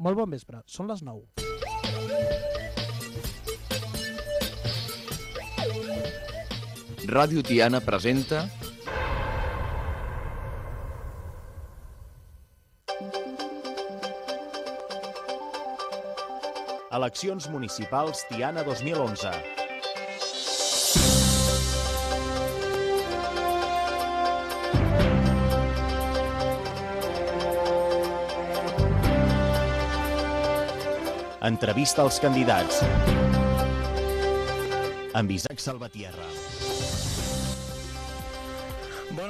Molt bon vespre, són les 9. Ràdio Tiana presenta Eleccions municipals Tiana 2011. Entrevista als candidats. Amb Isaac Salvatierra.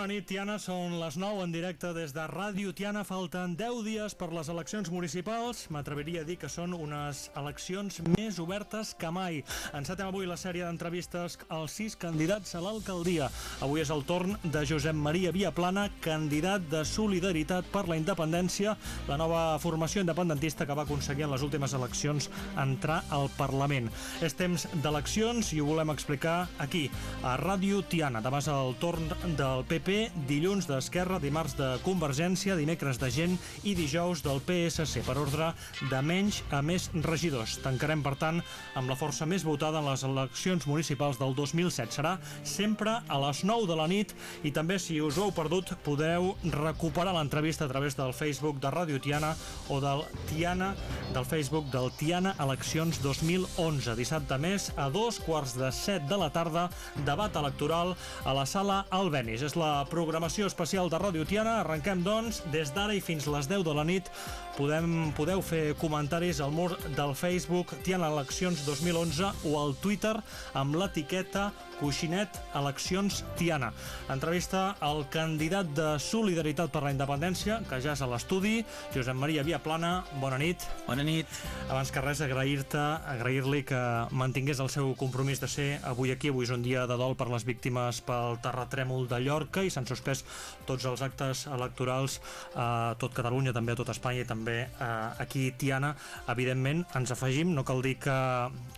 Bona nit, Tiana. Són les 9 en directe des de Ràdio Tiana. Falten 10 dies per les eleccions municipals. M'atreviria a dir que són unes eleccions més obertes que mai. Encetem avui la sèrie d'entrevistes als sis candidats a l'alcaldia. Avui és el torn de Josep Maria Viaplana, candidat de Solidaritat per la Independència, la nova formació independentista que va aconseguir en les últimes eleccions entrar al Parlament. És temps d'eleccions i ho volem explicar aquí, a Ràdio Tiana. Demà és el torn del PP, dilluns d'Esquerra, dimarts de Convergència, dimecres de Gent i dijous del PSC, per ordre de menys a més regidors. Tancarem, per tant, amb la força més votada en les eleccions municipals del 2007. Serà sempre a les 9 de la nit i també, si us ho heu perdut, podeu recuperar l'entrevista a través del Facebook de Ràdio Tiana o del Tiana, del Facebook del Tiana Eleccions 2011. Dissabte més, a dos quarts de set de la tarda, debat electoral a la sala Albenis. És la programació especial de Ràdio Tiana. Arrenquem, doncs, des d'ara i fins les 10 de la nit. Podem, podeu fer comentaris al mur del Facebook Tiana Eleccions 2011 o al Twitter amb l'etiqueta Coixinet Eleccions Tiana. Entrevista al candidat de Solidaritat per la Independència, que ja és a l'estudi, Josep Maria Viaplana. Bona nit. Bona nit. Abans que res, agrair-te, agrair-li que mantingués el seu compromís de ser avui aquí. Avui és un dia de dol per les víctimes pel terratrèmol de Llorca i s'han suspès tots els actes electorals a tot Catalunya, també a tot Espanya i també eh, aquí Tiana. Evidentment, ens afegim, no cal dir que,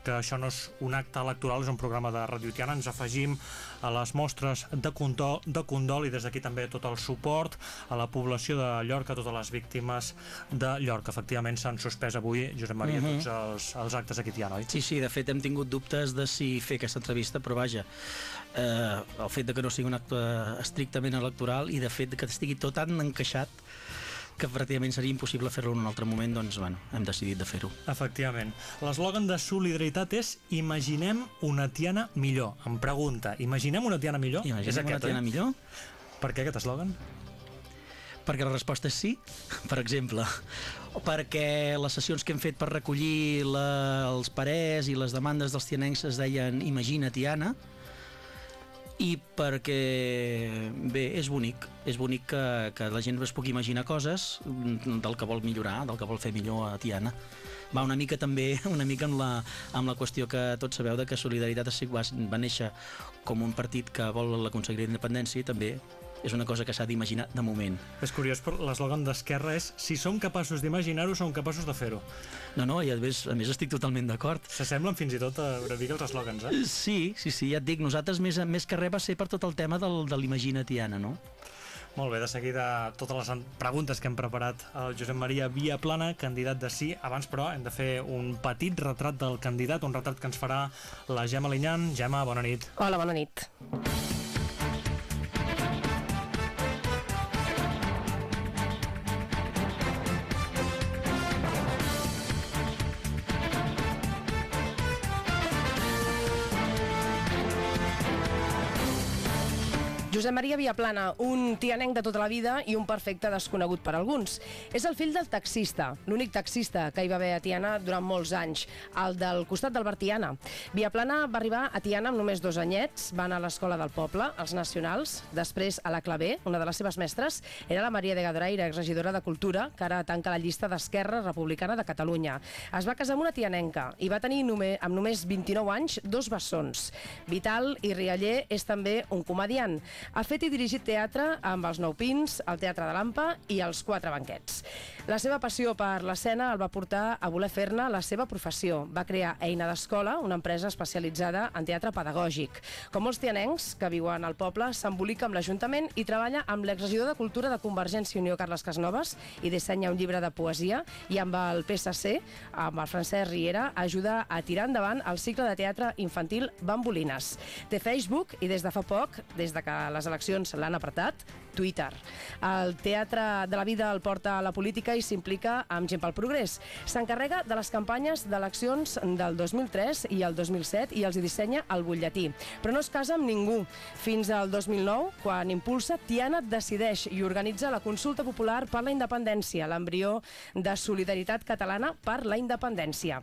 que això no és un acte electoral, és un programa de Ràdio Tiana, ens afegim a les mostres de condol, de condol i des d'aquí també tot el suport a la població de Llorca, a totes les víctimes de Llorca. Efectivament s'han suspès avui, Josep Maria, mm -hmm. tots els, els actes aquí Tiana, oi? Sí, sí, de fet hem tingut dubtes de si fer aquesta entrevista, però vaja, eh, el fet de que no sigui un acte estrictament electoral i de fet que estigui tot tan encaixat que pràcticament seria impossible fer-lo en un altre moment, doncs, bueno, hem decidit de fer-ho. Efectivament. L'eslògan de solidaritat és Imaginem una Tiana millor. Em pregunta, imaginem una Tiana millor? Imaginem és una aquest, Tiana oi? millor? Per què aquest eslògan? Perquè la resposta és sí, per exemple. O perquè les sessions que hem fet per recollir la, els parers i les demandes dels tianencs es deien Imagina Tiana, i perquè, bé, és bonic. És bonic que, que la gent es pugui imaginar coses del que vol millorar, del que vol fer millor a Tiana. Va una mica també, una mica amb la, amb la qüestió que tots sabeu de que Solidaritat va, va néixer com un partit que vol aconseguir la independència i també és una cosa que s'ha d'imaginar de moment. És curiós, però l'eslògan d'Esquerra és si som capaços d'imaginar-ho, som capaços de fer-ho. No, no, i a més, a més estic totalment d'acord. S'assemblen fins i tot a una mica els eslògans, eh? Sí, sí, sí, ja et dic, nosaltres més, més que res va ser per tot el tema del, de l'Imagina Tiana, no? Molt bé, de seguida totes les preguntes que hem preparat al Josep Maria Viaplana, candidat de sí. Abans, però, hem de fer un petit retrat del candidat, un retrat que ens farà la Gemma Linyan. Gemma, bona nit. Hola, bona nit. Josep Maria Viaplana, un tianenc de tota la vida i un perfecte desconegut per alguns. És el fill del taxista, l'únic taxista que hi va haver a Tiana durant molts anys, el del costat del bar Tiana. Viaplana va arribar a Tiana amb només dos anyets, va anar a l'escola del poble, als nacionals, després a la Clavé, una de les seves mestres, era la Maria de Gadraire, exregidora de Cultura, que ara tanca la llista d'Esquerra Republicana de Catalunya. Es va casar amb una tianenca i va tenir només, amb només 29 anys dos bessons. Vital i Rialler és també un comediant. Ha fet i dirigit teatre amb els Nou Pins, el Teatre de l'Ampa i els Quatre Banquets. La seva passió per l'escena el va portar a voler fer-ne la seva professió. Va crear Eina d'Escola, una empresa especialitzada en teatre pedagògic. Com molts tianencs que viuen al poble, s'embolica amb l'Ajuntament i treballa amb l'exregidor de Cultura de Convergència i Unió, Carles Casnoves, i dissenya un llibre de poesia, i amb el PSC, amb el Francesc Riera, ajuda a tirar endavant el cicle de teatre infantil Bambolines. Té Facebook i des de fa poc, des de que les eleccions l'han apretat, Twitter. El teatre de la vida el porta a la política i s'implica amb Gent pel Progrés. S'encarrega de les campanyes d'eleccions del 2003 i el 2007 i els hi dissenya el butlletí. Però no es casa amb ningú. Fins al 2009, quan impulsa Tiana Decideix i organitza la consulta popular per la independència, l'embrió de solidaritat catalana per la independència.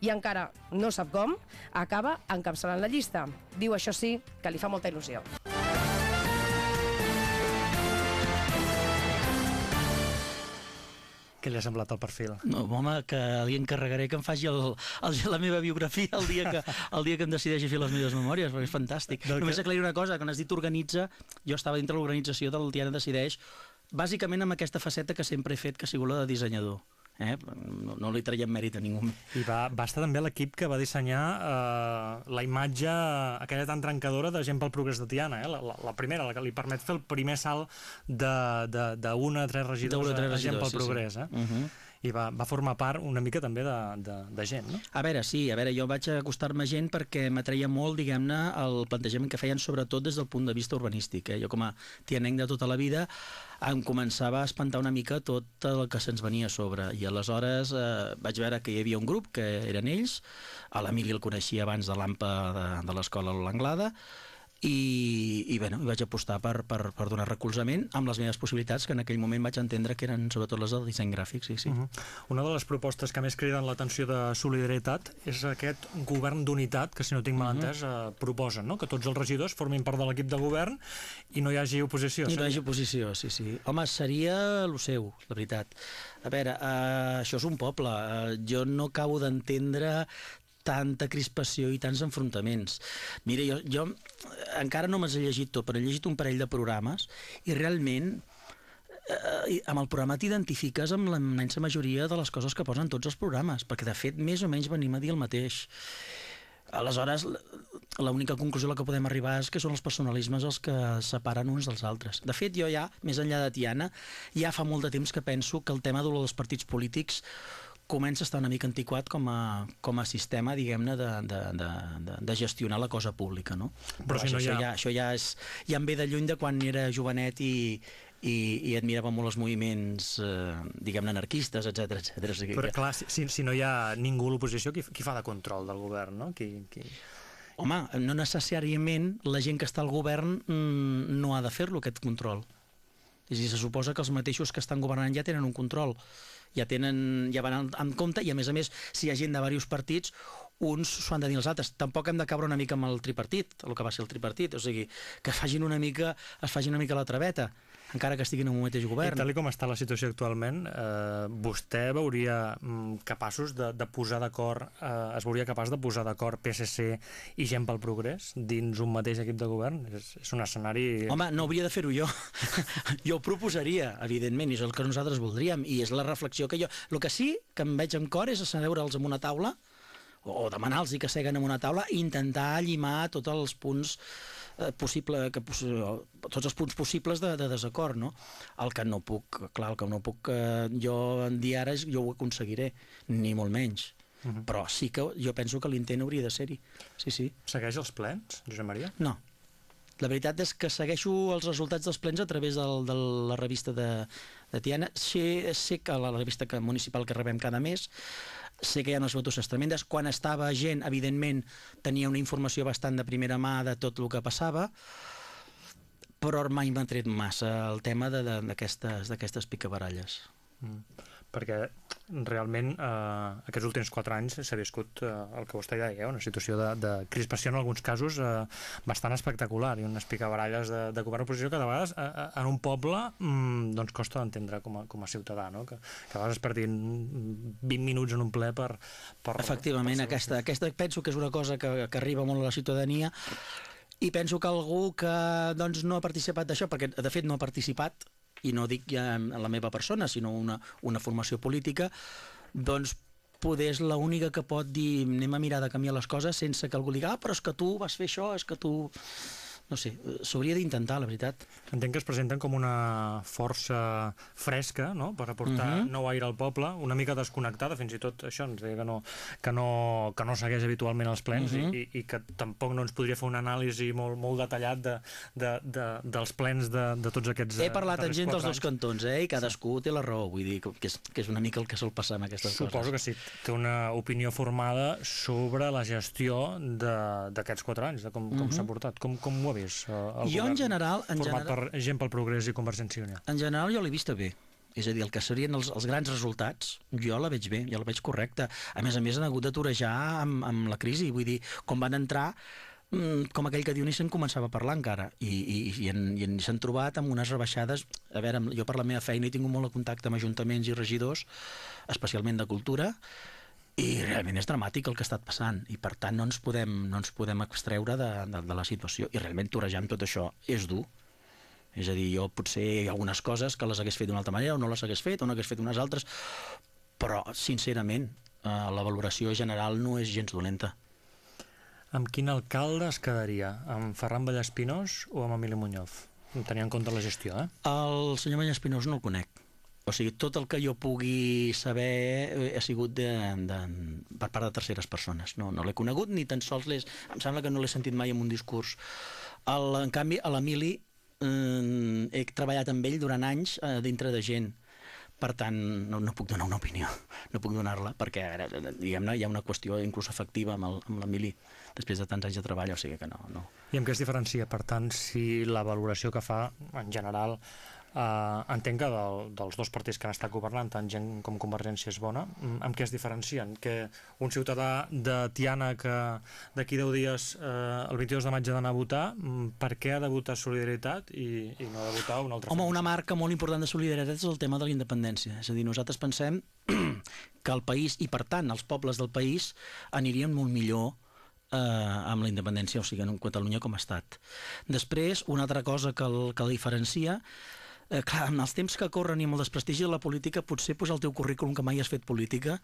I encara no sap com, acaba encapçalant la llista. Diu, això sí, que li fa molta il·lusió. Què li ha semblat el perfil? No, home, que li encarregaré que em faci el, el, la meva biografia el dia, que, el dia que em decideixi fer les meves memòries, perquè és fantàstic. Del Només que- aclarir una cosa, quan has dit organitza, jo estava dintre l'organització del Tiana Decideix, bàsicament amb aquesta faceta que sempre he fet, que ha sigut la de dissenyador. Eh? No, no li traiem mèrit a ningú. I va, va estar també l'equip que va dissenyar eh, la imatge aquella tan trencadora de Gent pel Progrés de Tiana, eh? la, la, la primera, la que li permet fer el primer salt d'una de, de, a tres regidors, D'una a a, Gent pel sí, sí. Progrés. Eh? Uh -huh. I va, va formar part una mica també de, de, de gent, no? A veure, sí, a veure, jo vaig acostar-me a gent perquè m'atreia molt, diguem-ne, el plantejament que feien sobretot des del punt de vista urbanístic. Eh? Jo com a tianenc de tota la vida em començava a espantar una mica tot el que se'ns venia a sobre i aleshores eh, vaig veure que hi havia un grup que eren ells, l'Emili el coneixia abans de l'AMPA de, de l'escola l'Anglada, i, i, bueno, vaig apostar per, per, per donar recolzament amb les meves possibilitats, que en aquell moment vaig entendre que eren sobretot les del disseny gràfic, sí, sí. Uh -huh. Una de les propostes que més criden l'atenció de solidaritat és aquest govern d'unitat que, si no tinc mal entès, eh, proposen, no? que tots els regidors formin part de l'equip de govern i no hi hagi oposició. I no hi hagi oposició, sí, sí. Home, seria el seu, la veritat. A veure, uh, això és un poble. Uh, jo no acabo d'entendre tanta crispació i tants enfrontaments. Mira, jo, jo eh, encara no m'has llegit tot, però he llegit un parell de programes i realment eh, amb el programa t'identifiques amb la immensa majoria de les coses que posen tots els programes, perquè de fet més o menys venim a dir el mateix. Aleshores, l'única conclusió a la que podem arribar és que són els personalismes els que separen uns dels altres. De fet, jo ja, més enllà de Tiana, ja fa molt de temps que penso que el tema de lo dels partits polítics comença a estar una mica antiquat com a, com a sistema, diguem-ne, de, de, de, de, de gestionar la cosa pública, no? Però si no això, hi ha- ja, això ja, és, ja em ve de lluny de quan era jovenet i, i, i admirava molt els moviments, eh, diguem-ne, anarquistes, etc etc. O sigui, Però clar, si, si, si no hi ha ningú a l'oposició, qui, qui fa de control del govern, no? Qui, qui... Home, no necessàriament la gent que està al govern mm, no ha de fer-lo, aquest control. És a dir, se suposa que els mateixos que estan governant ja tenen un control, ja tenen ja van en, compte, i a més a més, si hi ha gent de diversos partits, uns s'ho han de dir als altres. Tampoc hem de caure una mica amb el tripartit, el que va ser el tripartit, o sigui, que facin una mica, es facin una mica la traveta, encara que estiguin en un mateix I govern. tal i com està la situació actualment, eh, vostè veuria mm, capaços de, de posar d'acord, eh, es veuria capaç de posar d'acord PSC i Gent pel Progrés dins un mateix equip de govern? És, és un escenari... Home, no hauria de fer-ho jo. jo ho proposaria, evidentment, i és el que nosaltres voldríem, i és la reflexió que jo... El que sí que em veig amb cor és asseure'ls en una taula, o demanar-los que seguen en una taula, i intentar llimar tots els punts possible, que, poss- tots els punts possibles de, de desacord, no? El que no puc, clar, el que no puc eh, jo dir ara és jo ho aconseguiré, ni molt menys. Uh -huh. Però sí que jo penso que l'intent hauria de ser-hi. Sí, sí. Segueix els plens, Josep Maria? No. La veritat és que segueixo els resultats dels plens a través del, de la revista de, de Tiana. Sé, sé que la, la revista que, municipal que rebem cada mes sé que hi ha unes batuses tremendes. Quan estava gent, evidentment, tenia una informació bastant de primera mà de tot el que passava, però mai m'ha tret massa el tema d'aquestes picabaralles. Mm. Perquè realment eh, aquests últims quatre anys s'ha viscut eh, el que vostè deia, una situació de, de crispació en alguns casos eh, bastant espectacular i unes picabaralles de, de govern oposició que de vegades eh, eh, en un poble mm, doncs costa d'entendre com, a, com a ciutadà, no? que, que a vegades es perdin 20 minuts en un ple per... per Efectivament, per aquesta, aquesta penso que és una cosa que, que arriba molt a la ciutadania i penso que algú que doncs, no ha participat d'això, perquè de fet no ha participat, i no dic ja en la meva persona, sinó una, una formació política, doncs poder és l'única que pot dir anem a mirar de canviar les coses sense que algú digui ah, però és que tu vas fer això, és que tu no sé, s'hauria d'intentar, la veritat. Entenc que es presenten com una força fresca, no?, per aportar uh Mhm. -huh. nou aire al poble, una mica desconnectada, fins i tot això ens deia que no, que no, que no segueix habitualment els plens uh Mhm. -huh. i, i que tampoc no ens podria fer una anàlisi molt, molt detallat de, de, de, dels plens de, de tots aquests He parlat amb gent dels dos cantons, eh? I cadascú sí. té la raó, vull dir, que és, que és una mica el que sol passar amb aquestes Suposo coses. que sí, té una opinió formada sobre la gestió d'aquests quatre anys, de com, com Mhm. s'ha portat. Com, com ho ha vist eh, el Jo, en govern general, en format general- per gent pel Progrés i Convergència i Unió? En general jo l'he vista bé. És a dir, el que serien els, els grans resultats, jo la veig bé, jo la veig correcta. A més a més, han hagut d'aturejar amb, amb la crisi. Vull dir, quan van entrar, mm, com aquell que diu, ni se'n començava a parlar encara. I, i, i, en, i en, s'han trobat amb unes rebaixades... A veure, jo per la meva feina he tingut molt de contacte amb ajuntaments i regidors, especialment de cultura, i realment és dramàtic el que ha estat passant i per tant no ens podem, no ens podem extreure de, de, de la situació i realment torejar amb tot això és dur és a dir, jo potser hi ha algunes coses que les hagués fet d'una altra manera o no les hagués fet o no hagués fet unes altres però sincerament eh, la valoració general no és gens dolenta Amb quin alcalde es quedaria? Amb Ferran Vallespinós o amb Emili Muñoz? Tenint en compte la gestió, eh? el senyor Vallespinós no el conec o sigui, tot el que jo pugui saber eh, ha sigut de, de, per part de terceres persones. No, no l'he conegut ni tan sols l'he... Em sembla que no l'he sentit mai en un discurs. El, en canvi, a l'Emili eh, he treballat amb ell durant anys eh, dintre de gent. Per tant, no, no puc donar una opinió, no puc donar-la, perquè diguem-ne, hi ha una qüestió inclús efectiva amb el- amb després de tants anys de treball, o sigui que no, no. I amb què es diferencia, per tant, si la valoració que fa, en general, eh, entenc que del, dels dos partits que han estat governant, tant gent com Convergència és bona, mm, amb què es diferencien? Que un ciutadà de Tiana que d'aquí 10 dies, eh, el 22 de maig, ha d'anar a votar, mm, per què ha de votar Solidaritat i, i no ha de votar una altra Home, formació? una marca molt important de solidaritat és el tema de la independència. És a dir, nosaltres pensem que el país, i per tant els pobles del país, anirien molt millor eh, amb la independència, o sigui, en Catalunya com a estat. Després, una altra cosa que el, que el diferencia eh, clar, en els temps que corren i amb el desprestigi de la política, potser posar el teu currículum que mai has fet política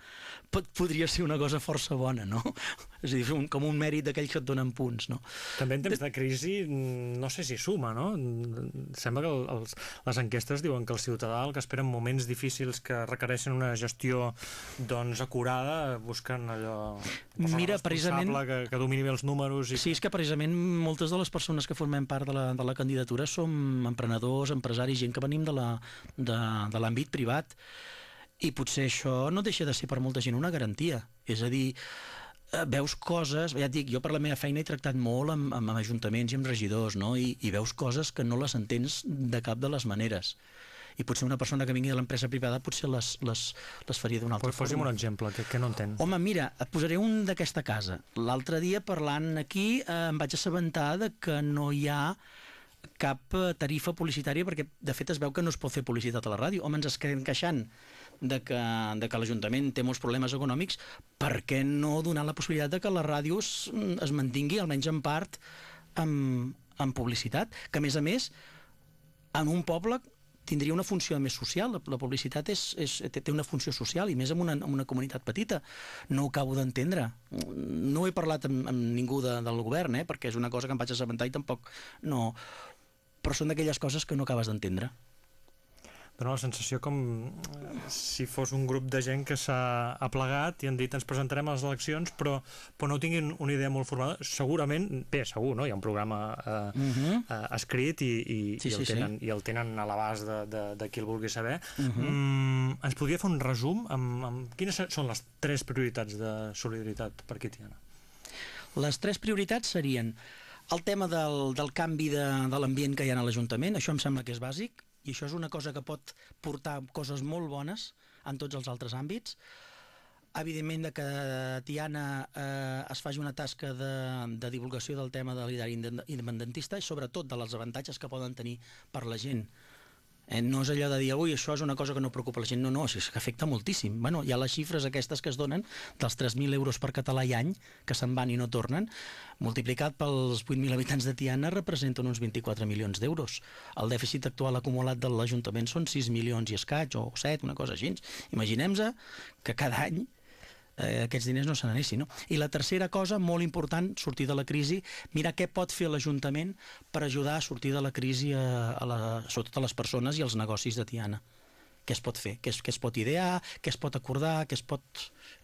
pot, podria ser una cosa força bona, no? És a dir, un, com un mèrit d'aquells que et donen punts, no? També en temps de crisi, mm, no sé si suma, no? Mm, Sembla que el- els, les enquestes diuen que el ciutadà, el que espera en moments difícils que requereixen una gestió doncs acurada, busquen allò... Mira, precisament- Que, que domini bé els números i Sí, és que precisament moltes de les persones que formem part de la, de la candidatura som emprenedors, empresaris, gent que venim de l'àmbit privat i potser això no deixa de ser per molta gent una garantia. És a dir, eh, veus coses, ja et dic, jo per la meva feina he tractat molt amb, amb, amb ajuntaments i amb regidors, no? I, i veus coses que no les entens de cap de les maneres. I potser una persona que vingui de l'empresa privada potser les, les, les faria d'una altra Posi'm forma. un exemple, que, que no entenc. Home, mira, et posaré un d'aquesta casa. L'altre dia, parlant aquí, eh, em vaig assabentar de que no hi ha cap eh, tarifa publicitària perquè de fet es veu que no es pot fer publicitat a la ràdio. Home, ens estem queixant de que, de que l'Ajuntament té molts problemes econòmics, per què no donar la possibilitat de que la ràdio es, es mantingui, almenys en part, amb, amb publicitat? Que, a més a més, en un poble tindria una funció més social. La, la publicitat és, és, té una funció social, i més en una, en una comunitat petita. No ho acabo d'entendre. No he parlat amb, amb ningú de, del govern, eh, perquè és una cosa que em vaig assabentar i tampoc no... Però són d'aquelles coses que no acabes d'entendre. Dóna la sensació com eh, si fos un grup de gent que s'ha aplegat i han dit ens presentarem a les eleccions, però, però no tinguin una idea molt formada. Segurament, bé, segur, no? Hi ha un programa eh, uh Mhm. -huh. eh, escrit i, i, Sí, i, el sí, sí. tenen, i el tenen a l'abast de, de, de qui el vulgui saber. Uh Mhm. -huh. mm, ens podria fer un resum amb, amb quines són les tres prioritats de solidaritat per aquí, Tiana? Les tres prioritats serien el tema del, del canvi de, de l'ambient que hi ha a l'Ajuntament, això em sembla que és bàsic, i això és una cosa que pot portar coses molt bones en tots els altres àmbits. Evidentment de que Tiana eh, es faci una tasca de, de divulgació del tema de l'ideari inde- independentista i sobretot de les avantatges que poden tenir per la gent Eh, no és allò de dir, ui, això és una cosa que no preocupa la gent. No, no, és que afecta moltíssim. Bueno, hi ha les xifres aquestes que es donen dels 3.000 euros per català i any que se'n van i no tornen, multiplicat pels 8.000 habitants de Tiana representen uns 24 milions d'euros. El dèficit actual acumulat de l'Ajuntament són 6 milions i escaig, o 7, una cosa així. Imaginem-se que cada any eh, aquests diners no se n'anessin. No? I la tercera cosa, molt important, sortir de la crisi, mirar què pot fer l'Ajuntament per ajudar a sortir de la crisi a, a la, sobretot a les persones i als negocis de Tiana. Què es pot fer? Què es, què es pot idear? Què es pot acordar? Què es pot...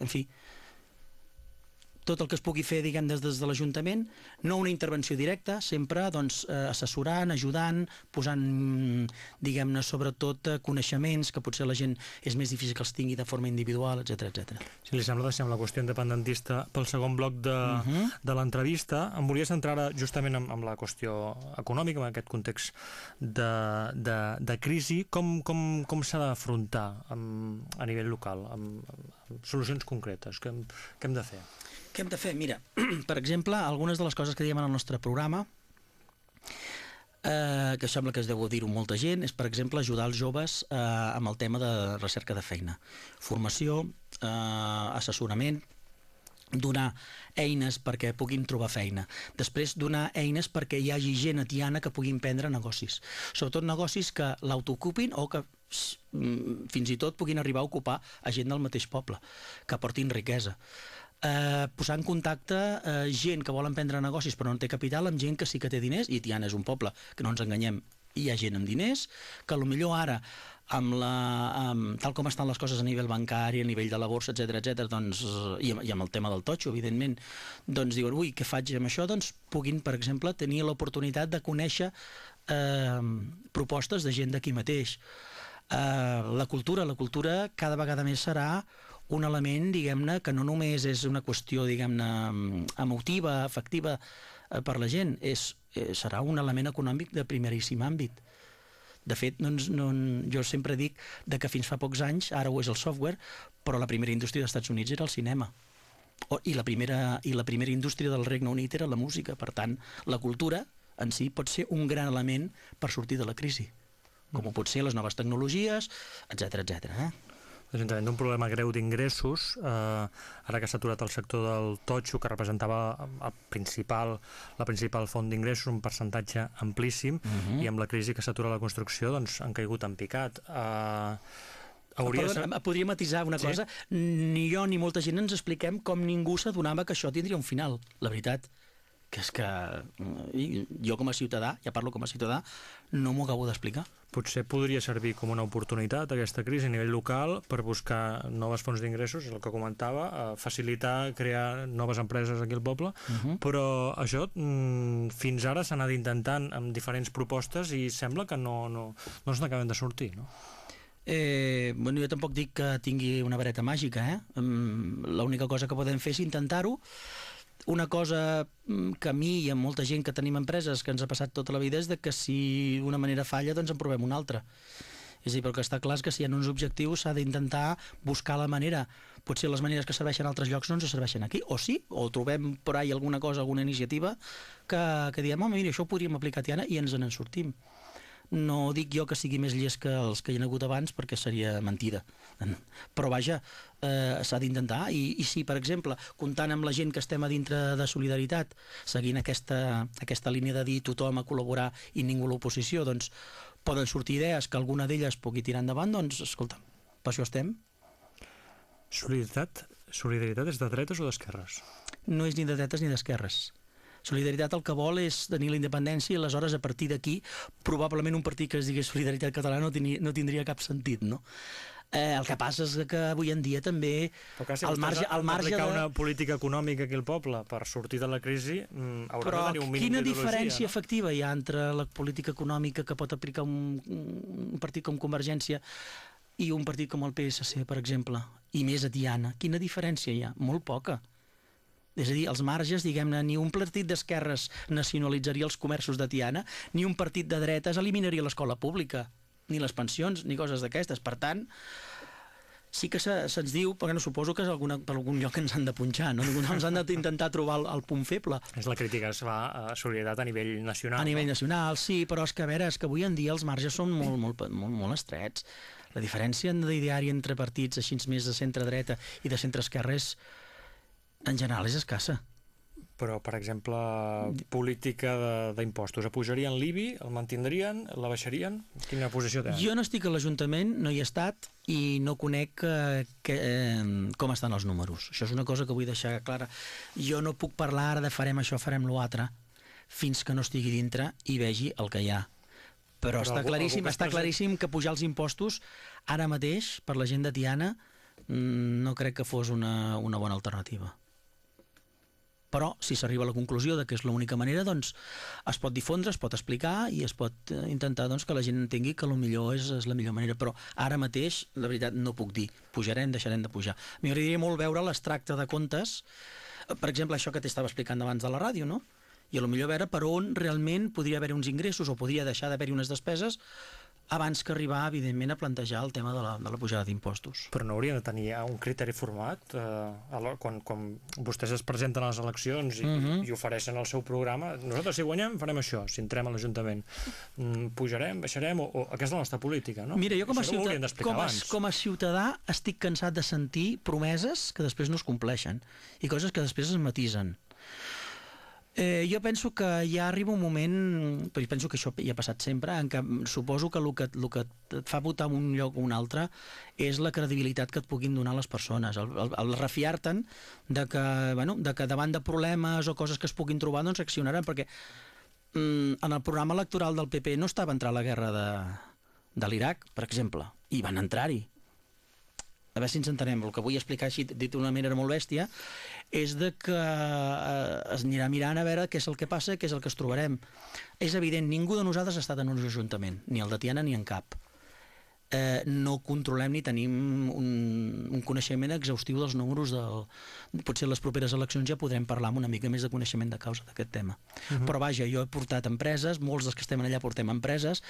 En fi, tot el que es pugui fer, diguem, des, des de l'Ajuntament, no una intervenció directa, sempre doncs, eh, assessorant, ajudant, posant, diguem-ne, sobretot eh, coneixements que potser la gent és més difícil que els tingui de forma individual, etc etc. Si li sembla, deixem la qüestió independentista pel segon bloc de, uh -huh. de l'entrevista. Em volia centrar ara justament amb, amb la qüestió econòmica, en aquest context de, de, de crisi. Com, com, com s'ha d'afrontar a nivell local, amb, amb solucions concretes? Què hem, què hem de fer? Què hem de fer? Mira, per exemple, algunes de les coses que diem en el nostre programa eh, que sembla que es deu dir-ho molta gent, és, per exemple, ajudar els joves eh, amb el tema de recerca de feina. Formació, eh, assessorament, donar eines perquè puguin trobar feina. Després, donar eines perquè hi hagi gent a Tiana que puguin prendre negocis. Sobretot negocis que l'autocupin o que mm, fins i tot puguin arribar a ocupar a gent del mateix poble, que aportin riquesa eh, posar en contacte eh, gent que volen prendre negocis però no té capital amb gent que sí que té diners, i Tiana és un poble que no ens enganyem, hi ha gent amb diners, que millor ara amb la, amb, tal com estan les coses a nivell bancari, a nivell de la borsa, etc etc, doncs, i, i amb el tema del totxo, evidentment, doncs diuen, ui, què faig amb això? Doncs puguin, per exemple, tenir l'oportunitat de conèixer eh, propostes de gent d'aquí mateix. Eh, la cultura, la cultura cada vegada més serà un element, diguem-ne, que no només és una qüestió, diguem-ne, emotiva, afectiva eh, per la gent, és, eh, serà un element econòmic de primeríssim àmbit. De fet, no, no, jo sempre dic de que fins fa pocs anys, ara ho és el software, però la primera indústria dels Estats Units era el cinema. O, i, la primera, I la primera indústria del Regne Unit era la música. Per tant, la cultura en si pot ser un gran element per sortir de la crisi, com ho pot ser les noves tecnologies, etc etc. Eh? l'Ajuntament d'un problema greu d'ingressos, eh, ara que s'ha aturat el sector del totxo, que representava el principal, la principal font d'ingressos, un percentatge amplíssim, uh mhm. -huh. i amb la crisi que s'atura la construcció, doncs han caigut en picat. Eh, hauria Perdó, ser... podria matisar una sí? cosa? Ni jo ni molta gent ens expliquem com ningú s'adonava que això tindria un final, la veritat que és que mm, jo com a ciutadà, ja parlo com a ciutadà, no m'ho acabo d'explicar. Potser podria servir com una oportunitat aquesta crisi a nivell local per buscar noves fonts d'ingressos, el que comentava, eh, facilitar, crear noves empreses aquí al poble, uh mhm. -huh. però això mm, fins ara s'ha anat intentant amb diferents propostes i sembla que no, no, no s'acaben de sortir, no? Eh, bueno, jo tampoc dic que tingui una vareta màgica, eh? L'única cosa que podem fer és intentar-ho, una cosa mm, que a mi i a molta gent que tenim empreses que ens ha passat tota la vida és de que si una manera falla, doncs en provem una altra. És a dir, però que està clar que si hi ha uns objectius s'ha d'intentar buscar la manera. Potser les maneres que serveixen a altres llocs no ens serveixen aquí, o sí, o trobem per ahí alguna cosa, alguna iniciativa que, que diem, home, mira, això ho podríem aplicar a Tiana i ens en sortim. No dic jo que sigui més llest que els que hi ha hagut abans perquè seria mentida. Però vaja, eh, s'ha d'intentar I, i si, per exemple, comptant amb la gent que estem a dintre de Solidaritat, seguint aquesta, aquesta línia de dir tothom a col·laborar i ningú a l'oposició, doncs poden sortir idees que alguna d'elles pugui tirar endavant, doncs escolta, per això estem. Solidaritat, solidaritat és de dretes o d'esquerres? No és ni de dretes ni d'esquerres Solidaritat el que vol és tenir la independència i aleshores a partir d'aquí probablement un partit que es digués Solidaritat Catalana no, tenia, no tindria cap sentit, no? Eh, el que passa és que avui en dia també Però si al marge, al marge de... una política econòmica aquí al poble per sortir de la crisi mm, haurà Però de tenir un mínim quina diferència no? efectiva hi ha entre la política econòmica que pot aplicar un, un partit com Convergència i un partit com el PSC, per exemple, i més a Tiana? Quina diferència hi ha? Molt poca. És a dir, els marges, diguem-ne, ni un partit d'esquerres nacionalitzaria els comerços de Tiana, ni un partit de dretes eliminaria l'escola pública, ni les pensions, ni coses d'aquestes. Per tant, sí que se, se'ns diu, perquè no suposo que és alguna, per algun lloc ens han de punxar, no? ens han d'intentar trobar el, el punt feble. És la crítica que es fa a Solidaritat a nivell nacional. A nivell nacional, sí, però és que a veure, és que avui en dia els marges són molt, molt, molt, molt estrets. La diferència d'ideari entre partits així més de centre-dreta i de centre-esquerra és, en general, és escassa però, per exemple, política d'impostos. Apujarien l'IBI, el mantindrien, la baixarien? Quina posició tenen? Jo no estic a l'Ajuntament, no hi he estat i no conec eh, que, eh, com estan els números. Això és una cosa que vull deixar clara. Jo no puc parlar ara de farem això, farem l'altre, fins que no estigui dintre i vegi el que hi ha. Però, Però està algú, claríssim, algú està claríssim que pujar els impostos ara mateix, per la gent de Tiana, mm, no crec que fos una, una bona alternativa però si s'arriba a la conclusió de que és l'única manera, doncs es pot difondre, es pot explicar i es pot eh, intentar doncs, que la gent entengui que el millor és, és la millor manera, però ara mateix, la veritat, no puc dir. Pujarem, deixarem de pujar. M'agradaria molt veure l'extracte de comptes, eh, per exemple, això que t'estava explicant abans de la ràdio, no? I a lo millor veure per on realment podria haver uns ingressos o podria deixar d'haver-hi unes despeses abans que arribar, evidentment, a plantejar el tema de la, de la pujada d'impostos. Però no hauria de tenir un criteri format eh, quan, quan vostès es presenten a les eleccions i, uh mhm. -huh. i ofereixen el seu programa. Nosaltres, si guanyem, farem això, si entrem a l'Ajuntament. Mm, pujarem, baixarem, o, o aquesta és la nostra política, no? Mira, jo com a, ciutadà, com, a, com a ciutadà estic cansat de sentir promeses que després no es compleixen i coses que després es matisen. Eh, jo penso que ja arriba un moment, però penso que això ja ha passat sempre, en què suposo que el que, el que et fa votar en un lloc o un altre és la credibilitat que et puguin donar les persones, el, el, el refiar-te'n de, que, bueno, de que davant de problemes o coses que es puguin trobar doncs accionaran, perquè mm, en el programa electoral del PP no estava entrar la guerra de, de l'Iraq, per exemple, i van entrar-hi a veure si ens entenem, el que vull explicar així, dit d'una manera molt bèstia, és de que eh, es anirà mirant a veure què és el que passa, què és el que es trobarem. És evident, ningú de nosaltres ha estat en un ajuntament, ni el de Tiana ni en cap eh, no controlem ni tenim un, un coneixement exhaustiu dels números del... Potser les properes eleccions ja podrem parlar amb una mica més de coneixement de causa d'aquest tema. Uh -huh. Però vaja, jo he portat empreses, molts dels que estem allà portem empreses,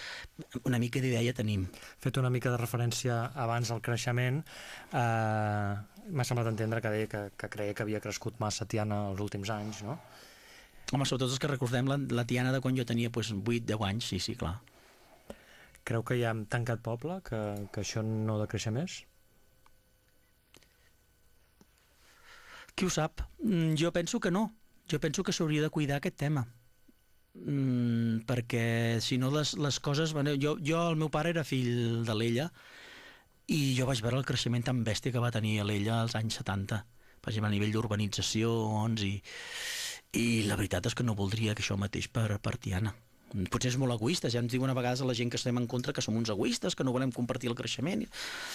una mica d'idea tenim. Fet una mica de referència abans al creixement, eh, m'ha semblat entendre que deia que, que creia que havia crescut massa Tiana els últims anys, no? Home, sobretot els que recordem la, la Tiana de quan jo tenia pues, 8-10 anys, sí, sí, clar. Creu que hi ha tancat poble, que, que això no ha de créixer més? Qui ho sap? Mm, jo penso que no. Jo penso que s'hauria de cuidar aquest tema. Mm, perquè si no les, les coses... Bueno, jo, jo, el meu pare era fill de l'Ella i jo vaig veure el creixement tan bèstia que va tenir l'Ella als anys 70 per exemple, a nivell d'urbanitzacions i, i la veritat és que no voldria que això mateix per, per Tiana potser és molt egoista, ja ens diuen a vegades a la gent que estem en contra que som uns egoistes, que no volem compartir el creixement.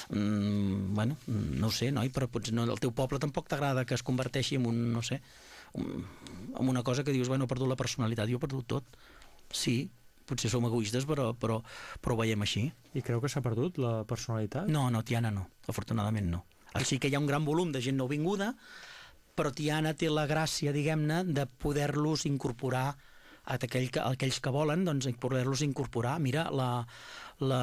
Mm, bueno, no ho sé, noi, però potser no, el teu poble tampoc t'agrada que es converteixi en un, no sé, un, en una cosa que dius, bueno, he perdut la personalitat, jo he perdut tot. Sí, potser som egoistes, però, però, però ho veiem així. I creu que s'ha perdut la personalitat? No, no, Tiana no, afortunadament no. Així que hi ha un gran volum de gent nouvinguda, però Tiana té la gràcia, diguem-ne, de poder-los incorporar aquell que, aquells que volen doncs, poder-los incorporar. Mira, la, la,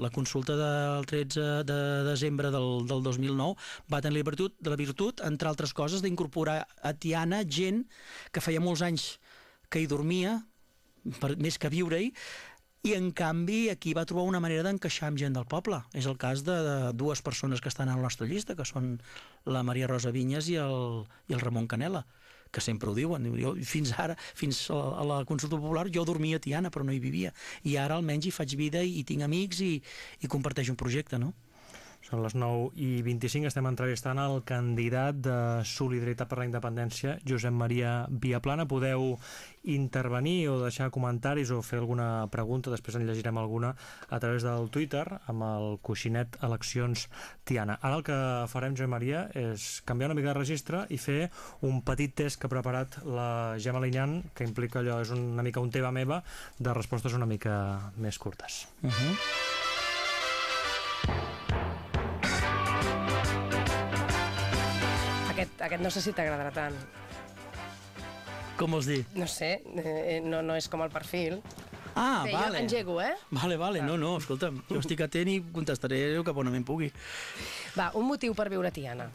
la consulta del 13 de desembre del, del 2009 va tenir la virtut, de la virtut, entre altres coses, d'incorporar a Tiana gent que feia molts anys que hi dormia, per, més que viure-hi, i en canvi aquí va trobar una manera d'encaixar amb gent del poble. És el cas de, de dues persones que estan a la nostra llista, que són la Maria Rosa Vinyes i el, i el Ramon Canela que sempre ho diuen. Jo, fins ara, fins a la consulta popular, jo dormia a Tiana, però no hi vivia. I ara almenys hi faig vida i, i tinc amics i, i comparteix un projecte, no? Són les 9 i 25, estem entrevistant el candidat de Solidaritat per la Independència, Josep Maria Viaplana. Podeu intervenir o deixar comentaris o fer alguna pregunta, després en llegirem alguna, a través del Twitter amb el coixinet Eleccions Tiana. Ara el que farem, Josep Maria, és canviar una mica de registre i fer un petit test que ha preparat la Gemma Linyan, que implica allò, és una mica un teva meva, de respostes una mica més curtes. Uh -huh. Aquest, no sé si t'agradarà tant. Com vols dir? No sé, eh, no, no és com el perfil. Ah, Bé, vale. jo engego, eh? Vale, vale, no, no, escolta'm, jo estic atent i contestaré el que bonament pugui. Va, un motiu per viure a Tiana.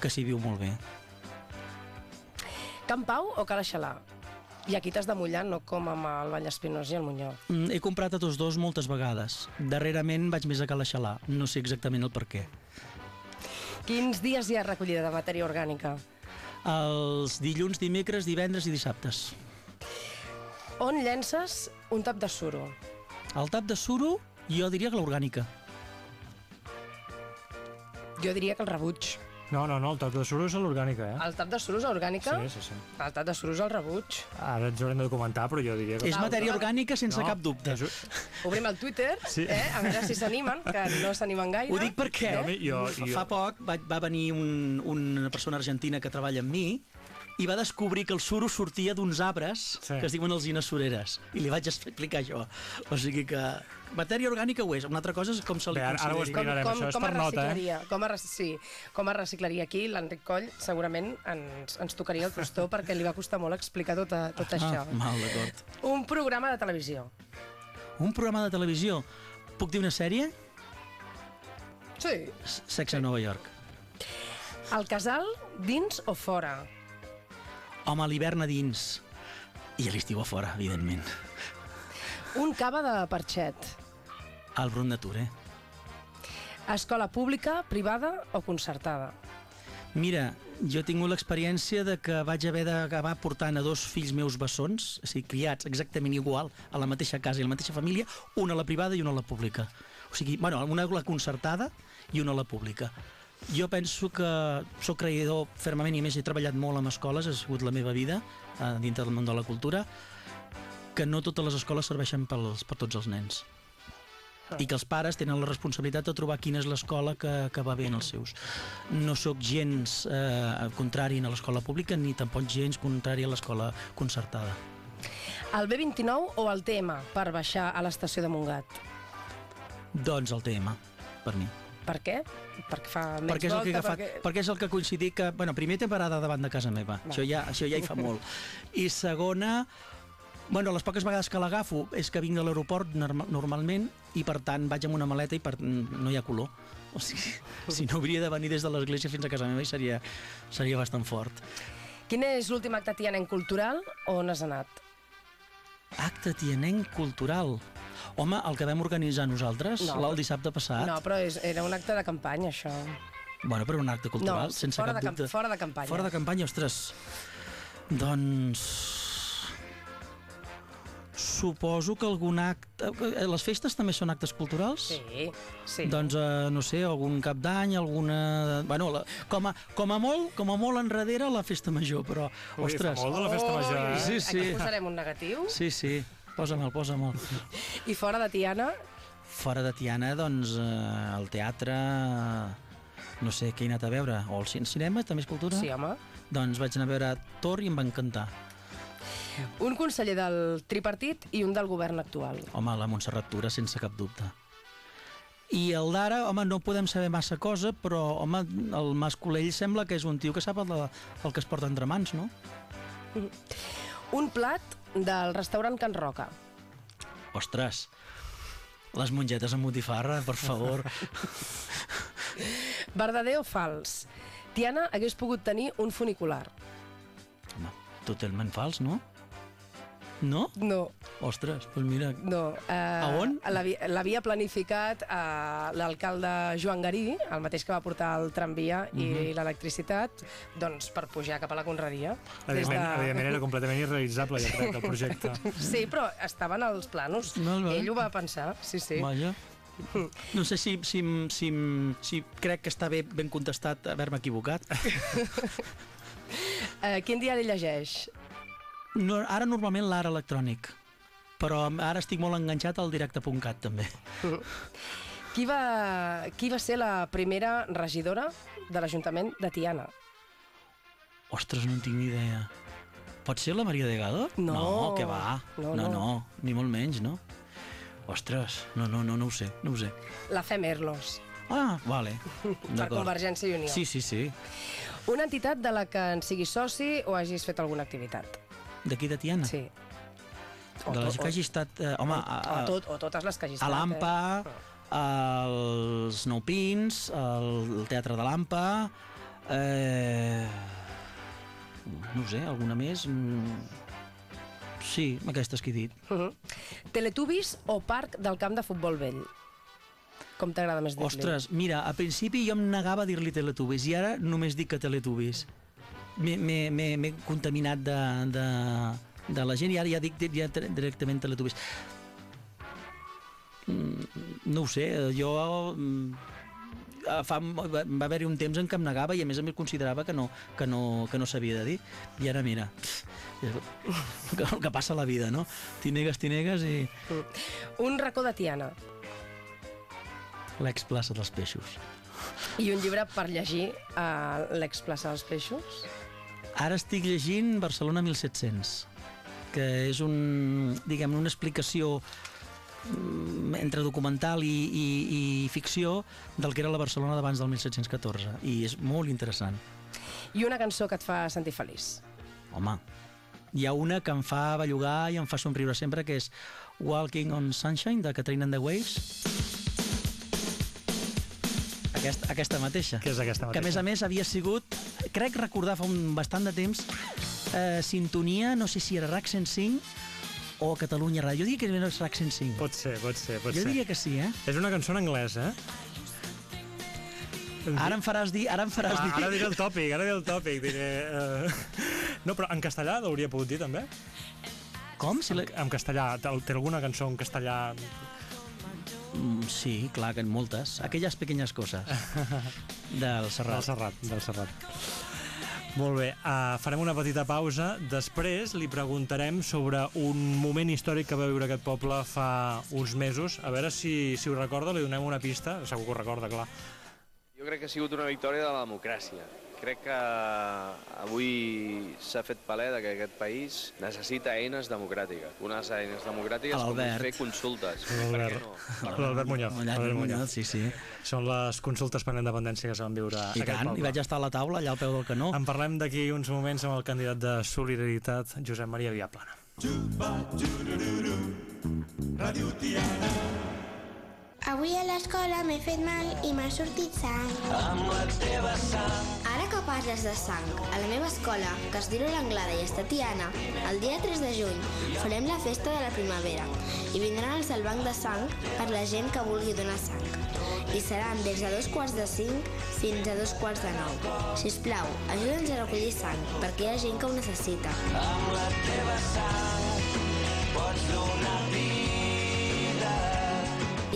Que s'hi viu molt bé. Can Pau o Cala Xalà? I aquí t'has de mullar, no com amb el Vallespinós i el Munyó. Mm, He comprat a tots dos moltes vegades. Darrerament vaig més a Cala Xalà, no sé exactament el per què. Quins dies hi ha recollida de matèria orgànica? Els dilluns, dimecres, divendres i dissabtes. On llences un tap de suro? El tap de suro, jo diria que l'orgànica. Jo diria que el rebuig. No, no, no, el toc de suro és a l'orgànica, eh? El tap de suro és a orgànica? Sí, sí, sí. El tap de suro és el rebuig. Ara ens haurem de documentar, però jo diria que... És matèria orgànica sense No, cap dubte. és- Obrim el Twitter, Sí. eh? a veure si s'animen, que no s'animen gaire. Ho dic perquè No, jo, jo... fa poc va, va venir un, una persona argentina que treballa amb mi i va descobrir que el suro sortia d'uns arbres Sí. que es diuen els inosureres. I li vaig explicar això. O sigui que matèria orgànica ho és. Una altra cosa és com se li Bé, ara- ara ho consideri. com, com, això és com per es nota, eh? com, es, rec- sí, com es reciclaria aquí, l'Enric Coll segurament ens, ens tocaria el tostó perquè li va costar molt explicar tot, a, tot això. Ah, mal, d'acord. Un programa de televisió. Un programa de televisió. Puc dir una sèrie? Sí. Sex a Nova York. El casal, dins o fora? Home, l'hivern a dins. I a l'estiu a fora, evidentment. Un cava de parxet. Al Brun de Ture. Escola pública, privada o concertada? Mira, jo he tingut l'experiència de que vaig haver d'acabar portant a dos fills meus bessons, o sigui, criats exactament igual, a la mateixa casa i a la mateixa família, una a la privada i una a la pública. O sigui, bueno, una a la concertada i una a la pública. Jo penso que sóc creador fermament i més he treballat molt amb escoles, ha sigut la meva vida eh, dintre del món de la cultura, que no totes les escoles serveixen pels, per tots els nens i que els pares tenen la responsabilitat de trobar quina és l'escola que, que va bé en els seus. No sóc gens eh, contrari a l'escola pública ni tampoc gens contrari a l'escola concertada. El B29 o el TM per baixar a l'estació de Montgat? Doncs el TM, per mi. Per què? Perquè fa menys perquè és el que volta, agafat, perquè... perquè és el que ha coincidit que, bueno, primer té parada davant de casa meva, això ja, això ja hi fa molt. I segona, bueno, les poques vegades que l'agafo és que vinc de l'aeroport norma- normalment i per tant vaig amb una maleta i per, no hi ha color. O sigui, si no hauria de venir des de l'església fins a casa meva i seria, seria bastant fort. Quin és l'últim acte tianenc cultural on has anat? Acte tianenc cultural. Home, el que vam organitzar nosaltres No. el dissabte passat, No, però és, era un acte de campanya, això. bueno, però un acte cultural, No, sense fora cap de dubte. fora de campanya. Fora de campanya, ostres. Doncs... Suposo que algun acte... eh, Les festes també són actes culturals? Sí, sí. Doncs, eh, no sé, algun cap d'any, alguna... Bueno, la, com, a, com, a molt, com a molt enrere la festa major, però, Ui, ostres... fa molt de la festa major, eh? Sí, sí. Aquí posarem un negatiu. Sí, sí, posa-me'l, posa-me'l. I fora de Tiana, Fora de Tiana, doncs, eh, el teatre... No sé, què he anat a veure? O el cin- cinema, també és cultura? sí, home. Doncs vaig anar a veure Thor i em va encantar. Un conseller del tripartit i un del govern actual. Home, la Montserrat Tura, sense cap dubte. I el d'ara, home, no podem saber massa cosa, però, home, el Mas Colell sembla que és un tio que sap el, el que es porta entre mans, no? Un plat del restaurant Can Roca. Ostres, les mongetes amb botifarra, per favor. Verdader o fals? Tiana hagués pogut tenir un funicular. home, totalment fals, no? No? No, Ostres, doncs mira... no. Eh, A on? l'havia- planificat eh, l'alcalde Joan Garí, el mateix que va portar el tramvia i Mhm. l'electricitat, doncs per pujar cap a la conreria. Evidentment, evidentment era completament irrealitzable, jo crec, el projecte. Sí, però estaven als planos. Bé. Ell ho va pensar, sí, sí. Vaja. No sé si, si, si, si crec que està bé ben contestat haver-me equivocat. Eh, quin diari llegeix? No, ara normalment l'ara electrònic, però ara estic molt enganxat al directe.cat també. Qui va, qui va ser la primera regidora de l'Ajuntament de Tiana? Ostres, no en tinc ni idea. Pot ser la Maria Delgado? No. No, que va. No, No, no, no. ni molt menys, no? Ostres, no, no, no, no ho sé, no ho sé. La Fe Merlos, Ah, vale. per. Convergència i Unió. Sí, sí, sí. Una entitat de la que en siguis soci o hagis fet alguna activitat. D'aquí de Tiana? Sí. O de les que hagi estat... Eh, home, o, a, o, tot, o totes les que hagi a estat. l'AMPA, als Nou Pins, al Teatre de l'AMPA... Eh, no sé, alguna més? Mm, Sí, aquestes que he dit. Eh? Uh -huh. Teletubbies o parc del camp de futbol vell? Com t'agrada més dir-li? Ostres, mira, a principi jo em negava a dir-li Teletubbies i ara només dic que Teletubbies. M'he- contaminat de, de, de la gent i ara ja dic di- ja directament Teletubbies. Mm, No ho sé, jo... mm, eh, Fa, va haver-hi un temps en què em negava i a més a més considerava que no, que no, que no s'havia de dir. I ara mira, el que passa a la vida, no? T'hi negues, t'hi negues i... Un racó de Tiana L'explaça dels peixos. i un llibre per llegir a l'explaça dels peixos. Ara estic llegint Barcelona 1700, que és un, diguem una explicació mm, entre documental i, i, i ficció del que era la Barcelona d'abans del 1714 i és molt interessant. I una cançó que et fa sentir feliç. Home, hi ha una que em fa bellugar i em fa somriure sempre, que és Walking on Sunshine, de Katrina and the Waves. Aquesta, aquesta mateixa. Què és aquesta Que a més mateixa? a més havia sigut, crec recordar fa un bastant de temps, eh, sintonia, no sé si era RAC 105 o Catalunya Ràdio. Jo diria que era RAC 105. Pot ser, pot ser, pot jo ser. diria que sí, eh? És una cançó en anglès, eh? Ara em faràs dir, ara em faràs Ah, dir... ara diré el tòpic, ara diré el tòpic. Diré, uh... No, però en castellà l'hauria pogut dir, també? Com? Si la... En castellà, té té alguna cançó en castellà... Mm, Sí, clar, que en moltes. Aquelles pequeñas coses del Del Serrat. Serrat, del Serrat. Molt bé, uh, farem una petita pausa. Després li preguntarem sobre un moment històric que va viure aquest poble fa uns mesos. A veure si, si ho recorda, li donem una pista. Segur que ho recorda, clar. Jo crec que ha sigut una victòria de la democràcia. Crec que avui s'ha fet palè de que aquest país necessita eines democràtiques. Unes eines democràtiques com fer consultes. Per què L'Albert no? l'Albert Muñoz. Albert Muñoz, sí, sí. Són les consultes per la independència que es van viure a I aquest tant, poble. i vaig estar a la taula, allà al peu del canó. En parlem d'aquí uns moments amb el candidat de Solidaritat, Josep Maria Viaplana. Avui a l'escola m'he fet mal i m'ha sortit sang. Ara que parles de sang, a la meva escola, que es diu l'Anglada i està Tiana, el dia 3 de juny farem la festa de la primavera i vindran els del banc de sang per la gent que vulgui donar sang. I seran des de dos quarts de cinc fins a dos quarts de nou. Si us plau, ajuda'ns a recollir sang, perquè hi ha gent que ho necessita.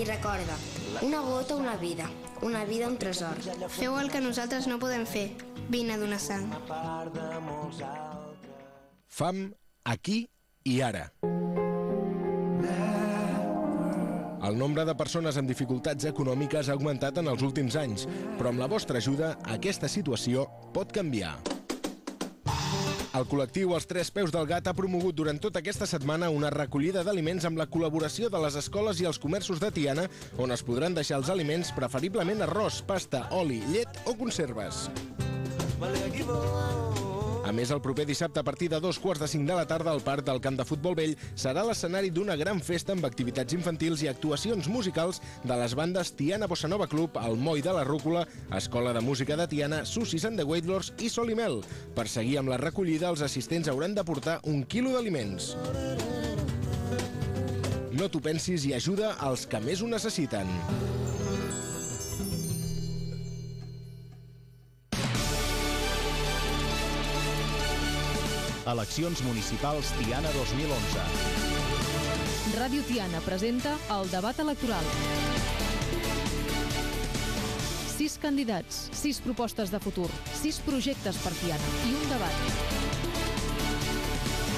Recorda, una gota, una vida. Una vida, un tresor. Feu el que nosaltres no podem fer. Vine a donar sang. Fam aquí i ara. El nombre de persones amb dificultats econòmiques ha augmentat en els últims anys, però amb la vostra ajuda aquesta situació pot canviar. El col·lectiu Els Tres Peus del Gat ha promogut durant tota aquesta setmana una recollida d'aliments amb la col·laboració de les escoles i els comerços de Tiana, on es podran deixar els aliments, preferiblement arròs, pasta, oli, llet o conserves. A més, el proper dissabte a partir de dos quarts de cinc de la tarda al Parc del Camp de Futbol Vell serà l'escenari d'una gran festa amb activitats infantils i actuacions musicals de les bandes Tiana Bossa Nova Club, El Moll de la Rúcula, Escola de Música de Tiana, Susis and the Waitlors i Solimel. Per seguir amb la recollida, els assistents hauran de portar un quilo d'aliments. No t'ho pensis i ajuda als que més ho necessiten. Eleccions municipals Tiana 2011. Ràdio Tiana presenta el debat electoral. Sis candidats, sis propostes de futur, sis projectes per Tiana i un debat.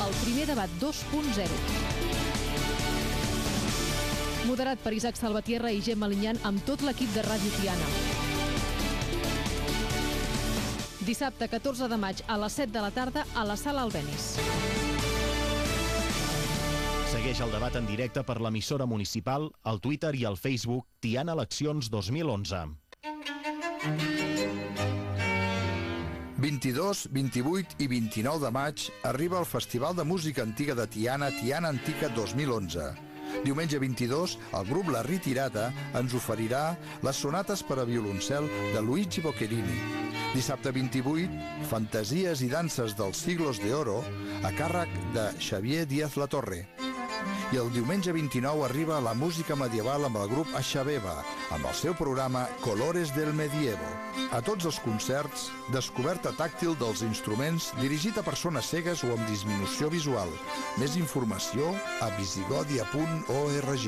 El primer debat 2.0. Moderat per Isaac Salvatierra i Gemma Linyan amb tot l'equip de Ràdio Tiana. Dissabte 14 de maig a les 7 de la tarda a la Sala Albenis. Segueix el debat en directe per l'emissora municipal, el Twitter i el Facebook Tiana Eleccions 2011. 22, 28 i 29 de maig arriba el Festival de Música Antiga de Tiana, Tiana Antica 2011. Diumenge 22, el grup La Ritirata ens oferirà les sonates per a violoncel de Luigi Boccherini. Dissabte 28, Fantasies i danses dels siglos de oro a càrrec de Xavier Díaz La Torre. I el diumenge 29 arriba la música medieval amb el grup Aixabeba, amb el seu programa Colores del Medievo. A tots els concerts, descoberta tàctil dels instruments dirigit a persones cegues o amb disminució visual. Més informació a visigodia.org.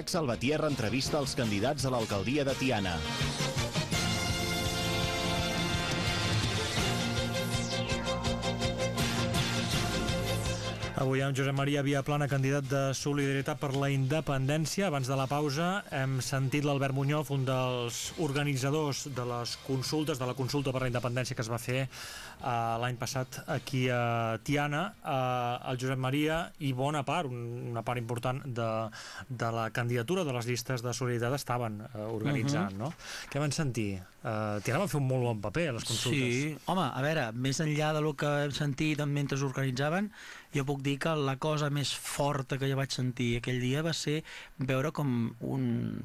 Isaac Salvatierra entrevista els candidats a l'alcaldia de Tiana. Avui amb Josep Maria Viaplana, candidat de Solidaritat per la Independència. Abans de la pausa hem sentit l'Albert Muñoz, un dels organitzadors de les consultes, de la consulta per la independència que es va fer uh, l'any passat aquí a Tiana. Uh, el Josep Maria i bona part, un, una part important de, de la candidatura de les llistes de Solidaritat estaven uh, organitzant, uh -huh. no? Què van sentir? Uh, Tiana va fer un molt bon paper a les consultes. Sí, home, a veure, més enllà de lo que hem sentit mentre organitzaven, jo puc dir que la cosa més forta que jo vaig sentir aquell dia va ser veure com, un,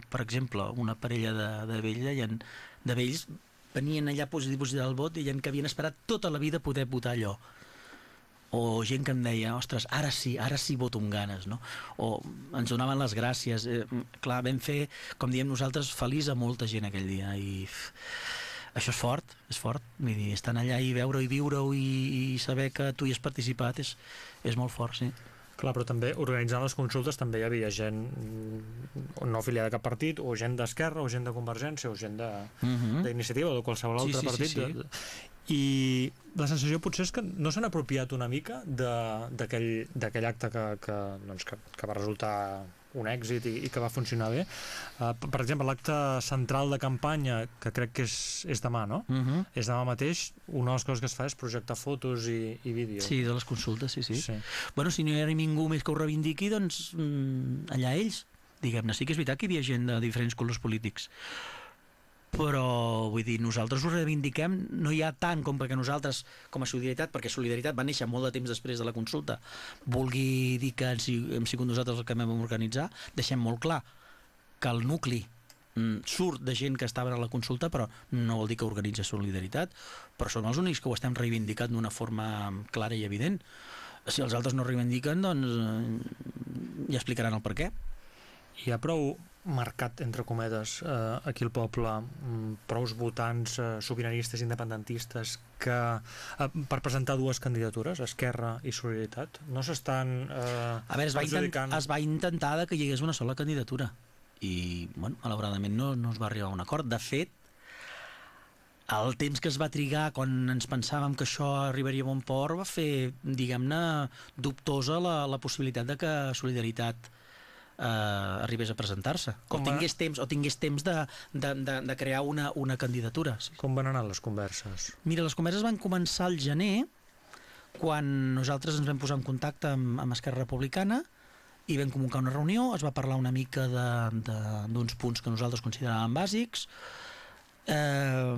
per exemple, una parella de, de vella, i en, de vells venien allà a dipositar el vot i que havien esperat tota la vida poder votar allò o gent que em deia, ostres, ara sí, ara sí voto amb ganes, no? O ens donaven les gràcies. Eh, clar, vam fer, com diem nosaltres, feliç a molta gent aquell dia i això és fort, és fort. Vull dir, estar allà i veure i viure-ho i, i saber que tu hi has participat és, és molt fort, sí. Clar, però també organitzant les consultes també hi havia gent mm, no afiliada a cap partit, o gent d'Esquerra, o gent de Convergència, o gent d'iniciativa, uh -huh. o de qualsevol Sí, altre sí, sí, partit. sí. De, de, I la sensació potser és que no s'han apropiat una mica d'aquell acte que, que, doncs, que, que va resultar un èxit i, i que va funcionar bé. Uh, per exemple, l'acte central de campanya, que crec que és, és demà, no? Uh -huh. És demà mateix, una de les coses que es fa és projectar fotos i, i vídeo. Sí, de les consultes, sí, sí. Sí. Bueno, si no hi ha ningú més que ho reivindiqui, doncs mm, allà ells, diguem-ne. Sí que és veritat que hi havia gent de diferents colors polítics, però vull dir, nosaltres ho reivindiquem no hi ha tant com perquè nosaltres com a Solidaritat, perquè Solidaritat va néixer molt de temps després de la consulta vulgui dir que hem si- hem sigut nosaltres el que vam organitzar, deixem molt clar que el nucli mm, surt de gent que estaven a la consulta però no vol dir que organitza Solidaritat però són els únics que ho estem reivindicant d'una forma clara i evident. Si els altres no reivindiquen doncs eh, ja explicaran el per què. Hi ha prou mercat, entre cometes, eh, aquí al poble, mm, prous votants eh, sobiranistes independentistes que, eh, per presentar dues candidatures, Esquerra i Solidaritat, no s'estan eh, A veure, es va, intent, es va intentar que hi hagués una sola candidatura i, bueno, malauradament no, no es va arribar a un acord. De fet, el temps que es va trigar quan ens pensàvem que això arribaria a bon port va fer, diguem-ne, dubtosa la, la possibilitat de que Solidaritat eh, arribés a presentar-se. O tingués temps, o tingués temps de, de, de, de crear una, una candidatura. Sí. Com van anar les converses? Mira, les converses van començar al gener, quan nosaltres ens vam posar en contacte amb, amb Esquerra Republicana i vam convocar una reunió, es va parlar una mica de- de- d'uns punts que nosaltres consideràvem bàsics. Eh,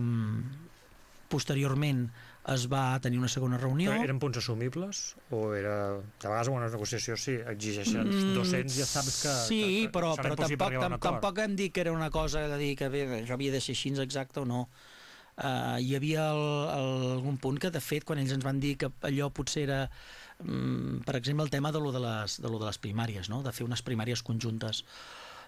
posteriorment es va tenir una segona reunió. Però eren punts assumibles? O era... De vegades en una negociació sí, exigeixen Mm, 200, ja saps que... Sí, que, que però, però tampoc, tam, tampoc hem dit que era una cosa de dir que bé, això havia de ser així exacte o no. Uh, hi havia el, el, algun punt que, de fet, quan ells ens van dir que allò potser era, mm, per exemple, el tema de lo de, les, de lo de les primàries, no? de fer unes primàries conjuntes,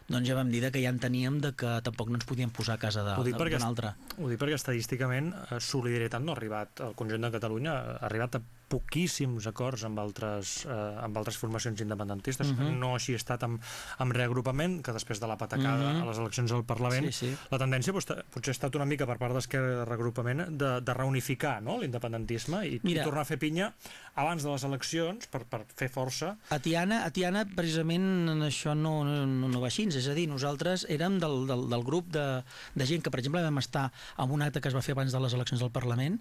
doncs ja vam dir que ja en teníem de que tampoc no ens podíem posar a casa de- Ho dic, perquè, d'un altre. ho dic perquè estadísticament eh, Solidaritat no ha arribat al conjunt de Catalunya, ha arribat a poquíssims acords amb altres, eh, amb altres formacions independentistes. Uh Mhm. -huh. No així ha estat amb, amb reagrupament, que després de la patacada uh Mhm. -huh. a les eleccions al Parlament, Sí, sí. la tendència potser, potser ha estat una mica per part d'Esquerra de reagrupament de, de reunificar no? l'independentisme i, i tornar a fer pinya abans de les eleccions per, per fer força. A Tiana, a Tiana precisament en això no, no, no va així, és a dir, nosaltres érem del, del, del grup de, de gent que, per exemple, vam estar en un acte que es va fer abans de les eleccions del Parlament,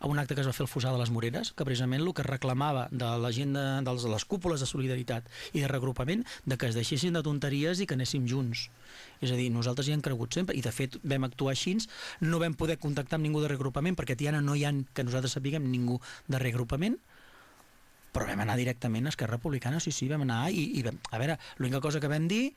a un acte que es va fer al Fosar de les Moreres, que precisament el que reclamava de la gent de, de les cúpules de solidaritat i de regrupament, de que es deixessin de tonteries i que anéssim junts. És a dir, nosaltres hi hem cregut sempre, i de fet vam actuar així, no vam poder contactar amb ningú de regrupament, perquè a Tiana no hi ha, que nosaltres sapiguem, ningú de regrupament, però vam anar directament a Esquerra Republicana, sí, sí, vam anar i, i vam, a veure, l'única cosa que vam dir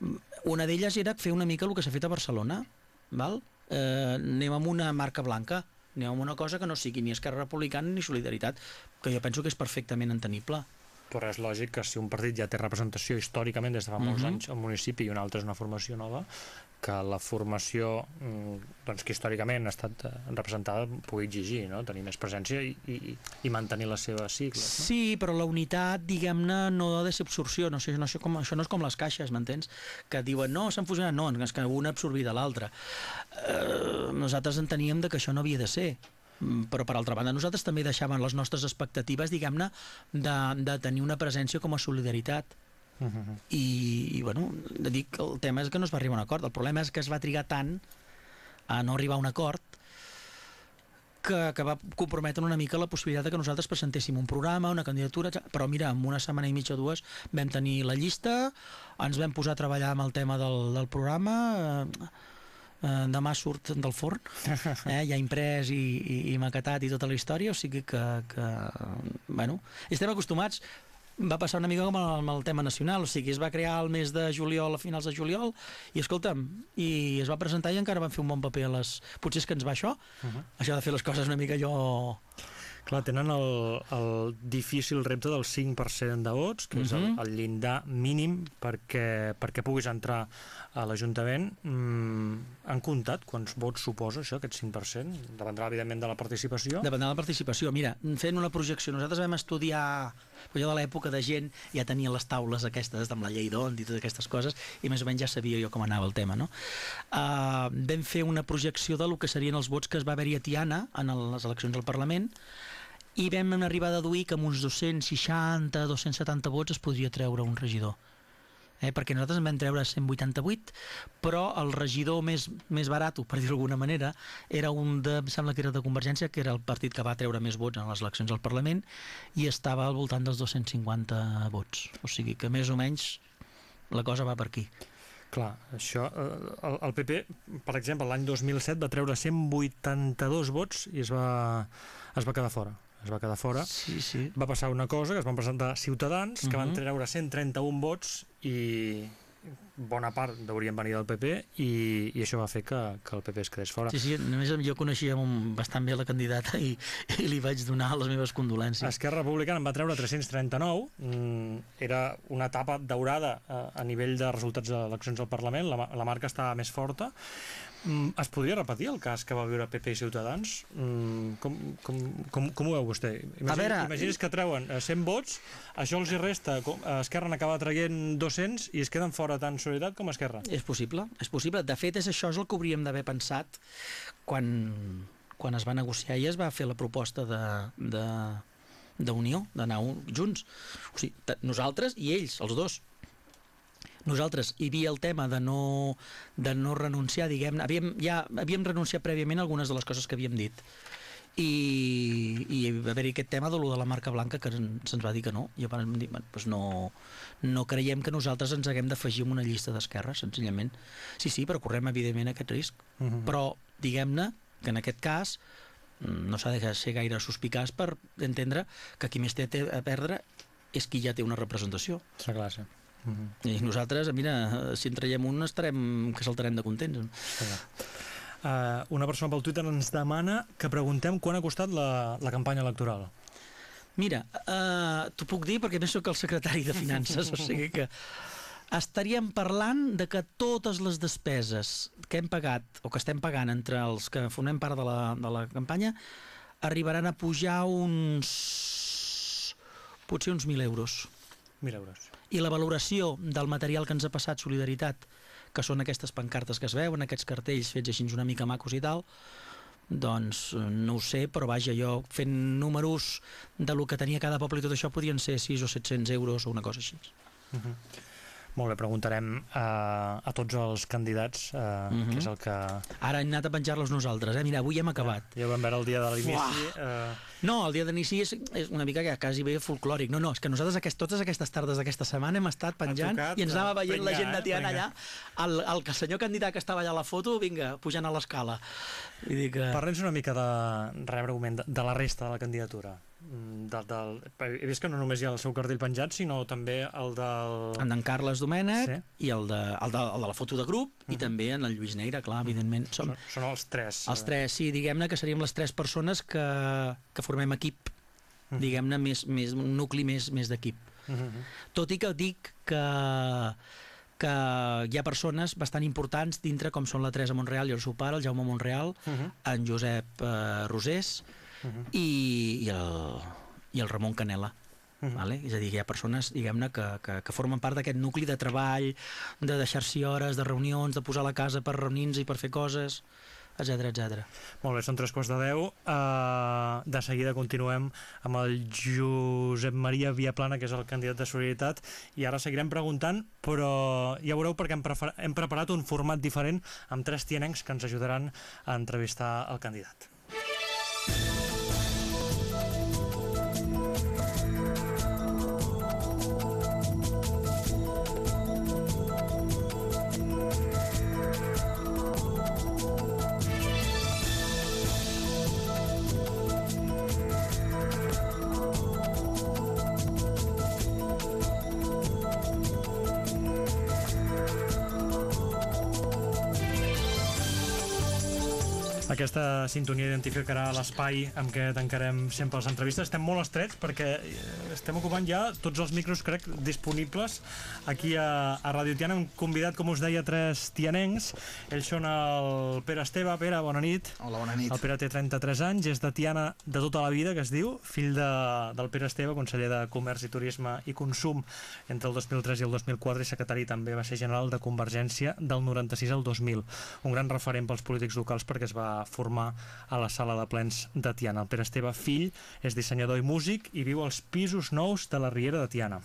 mm, una d'elles era fer una mica el que s'ha fet a Barcelona val? Eh, anem amb una marca blanca anem amb una cosa que no sigui ni Esquerra Republicana ni Solidaritat, que jo penso que és perfectament entenible Però és lògic que si un partit ja té representació històricament des de fa molts Mhm. anys al municipi i un altre és una formació nova, que la formació mm, doncs, que històricament ha estat eh, representada pugui exigir, no? tenir més presència i, i, i mantenir les seves sigles. No? Sí, però la unitat, diguem-ne, no ha de ser absorció. No sé, no, això, com, això no és com les caixes, m'entens? Que diuen, no, s'han fusionat. No, és que una absorbida l'altra. Eh, nosaltres enteníem de que això no havia de ser. Mm, Però, per altra banda, nosaltres també deixàvem les nostres expectatives, diguem-ne, de, de tenir una presència com a solidaritat. Mhm. I, i bueno, dic, el tema és que no es va arribar a un acord. El problema és que es va trigar tant a no arribar a un acord que, que va comprometre una mica la possibilitat de que nosaltres presentéssim un programa, una candidatura, però mira, en una setmana i mitja o dues vam tenir la llista, ens vam posar a treballar amb el tema del, del programa, eh, eh, demà surt del forn, eh, ja imprès i, i, i maquetat i tota la història, o sigui que, que bueno, estem acostumats, va passar una mica com amb el tema nacional, o sigui, es va crear el mes de juliol, a finals de juliol, i escolta'm, i es va presentar i encara van fer un bon paper a les... Potser és que ens va això, Uh -huh. això de fer les coses una mica jo... Clar, tenen el, el difícil repte del 5% de vots, que és el, Mhm. el llindar mínim perquè, perquè puguis entrar a l'Ajuntament. Mm, han comptat quants vots suposa això, aquest 5%? Dependrà, evidentment, de la participació. Dependrà de la participació. Mira, fent una projecció, nosaltres vam estudiar, jo de l'època de gent ja tenia les taules aquestes amb la llei d'ont i totes aquestes coses, i més o menys ja sabia jo com anava el tema, no? Uh, vam fer una projecció de lo que serien els vots que es va haver-hi a Tiana en les eleccions al Parlament, i vam arribar a deduir que amb uns 260, 270 vots es podria treure un regidor eh, perquè nosaltres en vam treure 188, però el regidor més, més barat, per dir-ho d'alguna manera, era un de, em sembla que era de Convergència, que era el partit que va treure més vots en les eleccions al Parlament, i estava al voltant dels 250 vots. O sigui que més o menys la cosa va per aquí. Clar, això, eh, el, el PP, per exemple, l'any 2007 va treure 182 vots i es va, es va quedar fora. Es va quedar fora. Sí, sí. Va passar una cosa, que es van presentar Ciutadans, que van Mhm. treure 131 vots i bona part deurien venir del PP i, i això va fer que, que el PP es quedés fora. Sí, sí, només jo coneixia bastant bé la candidata i, i li vaig donar les meves condolències. Esquerra Republicana en va treure 339, mm, era una etapa daurada eh, a nivell de resultats de eleccions al Parlament, la, la marca estava més forta. Mm, es podria repetir el cas que va viure PP i Ciutadans? Mm, com, com, com, com ho veu vostè? Imagini, A veure, imagini's que treuen eh, 100 vots, això els hi resta, eh, Esquerra n'acaba traient 200 i es queden fora tant Solidaritat com Esquerra. És possible, és possible. De fet, és això és el que hauríem d'haver pensat quan, quan es va negociar i es va fer la proposta de, de, d'unió, d'anar un- junts. O sigui, nosaltres i ells, els dos. Nosaltres hi havia el tema de no, de no renunciar, diguem havíem, ja havíem renunciat prèviament a algunes de les coses que havíem dit i, i va haver-hi aquest tema de lo de la marca blanca que en- se'ns va dir que no i vam dir, bueno, doncs no, no creiem que nosaltres ens haguem d'afegir en una llista d'esquerra, senzillament. Sí, sí, però correm evidentment aquest risc. Mhm. Però diguem-ne que en aquest cas mm, no s'ha de ser gaire sospicaç per entendre que qui més té a perdre és qui ja té una representació. Està clar, sí. Mhm. I nosaltres, mira, si en traiem un estarem, que saltarem de contents. Està clar. Uh, una persona pel Twitter ens demana que preguntem quan ha costat la, la campanya electoral. Mira, uh, t'ho puc dir perquè més sóc el secretari de Finances, o sigui que estaríem parlant de que totes les despeses que hem pagat o que estem pagant entre els que formem part de la, de la campanya arribaran a pujar uns potser uns 1.000 euros. 1.000 euros. I la valoració del material que ens ha passat Solidaritat, que són aquestes pancartes que es veuen, aquests cartells fets així una mica macos i tal, doncs no ho sé, però vaja, jo fent números de lo que tenia cada poble i tot això podien ser 6 o 700 euros o una cosa així. Uh -huh. Molt bé, preguntarem a, a tots els candidats uh, uh Mhm. -huh. què és el que... Ara hem anat a penjar-los nosaltres, eh? Mira, avui hem acabat. Ja ho vam veure el dia de l'inici. Uh, No, el dia d'inici és, és una mica que quasi bé folclòric. No, no, és que nosaltres aquest, totes aquestes tardes d'aquesta setmana hem estat penjant tocat, i ens anava eh, veient la pringar, gent de eh, Tiana pringar. allà, el, el, que senyor candidat que estava allà a la foto, vinga, pujant a l'escala. Que... Parlem una mica de, re, breument, de, de la resta de la candidatura. Mm, De, del, he vist que no només hi ha el seu cartell penjat, sinó també el del... En d'en Carles Domènec Sí. i el de, el, de, el de la foto de grup i també en el Lluís Negre, clar, evidentment. Som, Són, són els tres. els tres, sí, diguem-ne que seríem les tres persones que, que formem equip, diguem-ne, més, més, un nucli més, més d'equip. Uh -huh. Tot i que dic que que hi ha persones bastant importants dintre com són la Teresa Monreal i el seu pare, el Jaume Monreal, Uh -huh. en Josep eh, Rosés Uh -huh. i, i, el, i el Ramon Canela. Uh -huh. Vale? És a dir, hi ha persones, diguem-ne, que, que, que formen part d'aquest nucli de treball, de deixar-s'hi hores, de reunions, de posar la casa per reunir-nos i per fer coses, etc etc. Molt bé, són tres quarts de deu. Uh, de seguida continuem amb el Josep Maria Viaplana, que és el candidat de Solidaritat, i ara seguirem preguntant, però ja veureu perquè hem, hem preparat un format diferent amb tres tianencs que ens ajudaran a entrevistar el candidat. Aquesta sintonia identificarà l'espai amb què tancarem sempre les entrevistes. Estem molt estrets perquè eh, estem ocupant ja tots els micros, crec, disponibles aquí a, a Radio Tiana. Hem convidat, com us deia, tres tianencs. Ells són el Pere Esteve. Pere, bona nit. Hola, bona nit. El Pere té 33 anys, és de Tiana de tota la vida, que es diu, fill de, del Pere Esteve, conseller de Comerç i Turisme i Consum entre el 2003 i el 2004 i secretari també va ser general de Convergència del 96 al 2000. Un gran referent pels polítics locals perquè es va formar a la sala de plens de Tiana. El Pere Esteve, fill, és dissenyador i músic i viu als pisos nous de la Riera de Tiana.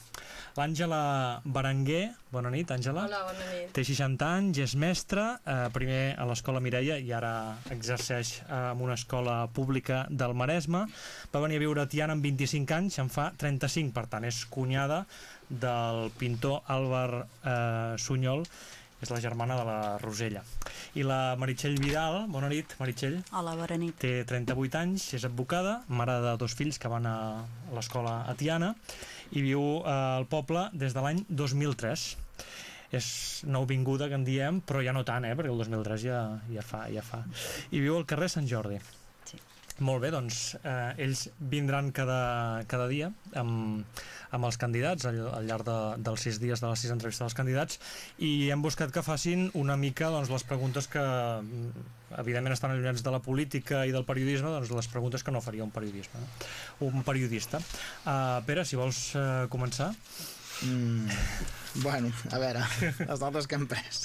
L'Àngela Berenguer, bona nit, Àngela. Hola, bona nit. Té 60 anys, és mestra, eh, primer a l'escola Mireia i ara exerceix eh, en una escola pública del Maresme. Va venir a viure a Tiana amb 25 anys, en fa 35, per tant és cunyada del pintor Álvar eh, Sunyol, és la germana de la Rosella. I la Meritxell Vidal, bona nit, Meritxell. Hola, bona nit. Té 38 anys, és advocada, mare de dos fills que van a l'escola a Tiana i viu eh, al poble des de l'any 2003 és nouvinguda que en diem, però ja no tant, eh, perquè el 2003 ja, ja, fa, ja fa. I viu al carrer Sant Jordi. Molt bé, doncs eh, ells vindran cada, cada dia amb, amb els candidats al, al llarg de, dels sis dies de les sis entrevistes dels candidats i hem buscat que facin una mica doncs, les preguntes que evidentment estan allunyats de la política i del periodisme, doncs les preguntes que no faria un periodisme, un periodista. Uh, Pere, si vols uh, començar. Mm, bueno, a veure, les notes que hem pres.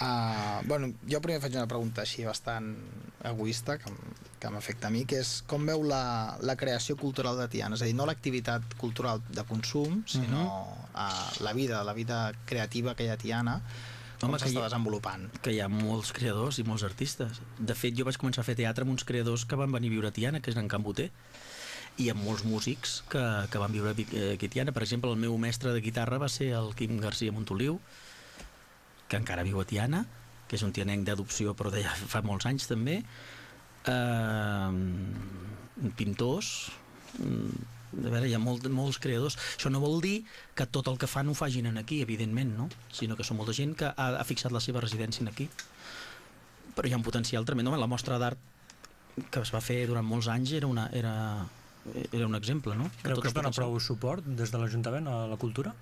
Uh, bueno, jo primer faig una pregunta així bastant egoista, que, que m'afecta a mi, que és com veu la, la creació cultural de Tiana? És a dir, no l'activitat cultural de consum, sinó uh, la vida, la vida creativa que hi ha a Tiana, com Home, s'està desenvolupant? Que hi ha molts creadors i molts artistes. De fet, jo vaig començar a fer teatre amb uns creadors que van venir a viure a Tiana, que és en Can Boter, i amb molts músics que, que van viure eh, a Tiana. Per exemple, el meu mestre de guitarra va ser el Quim Garcia Montoliu, que encara viu a Tiana, que és un tianenc d'adopció, però de fa molts anys també. Uh, pintors, mm, a veure, hi ha molt, molts creadors. Això no vol dir que tot el que fan ho fagin en aquí, evidentment, no? Sinó que són molta gent que ha, ha fixat la seva residència en aquí. Però hi ha un potencial tremendo. La mostra d'art que es va fer durant molts anys era, una, era, era un exemple, no? Creu que es el dona prou suport des de l'Ajuntament a la cultura?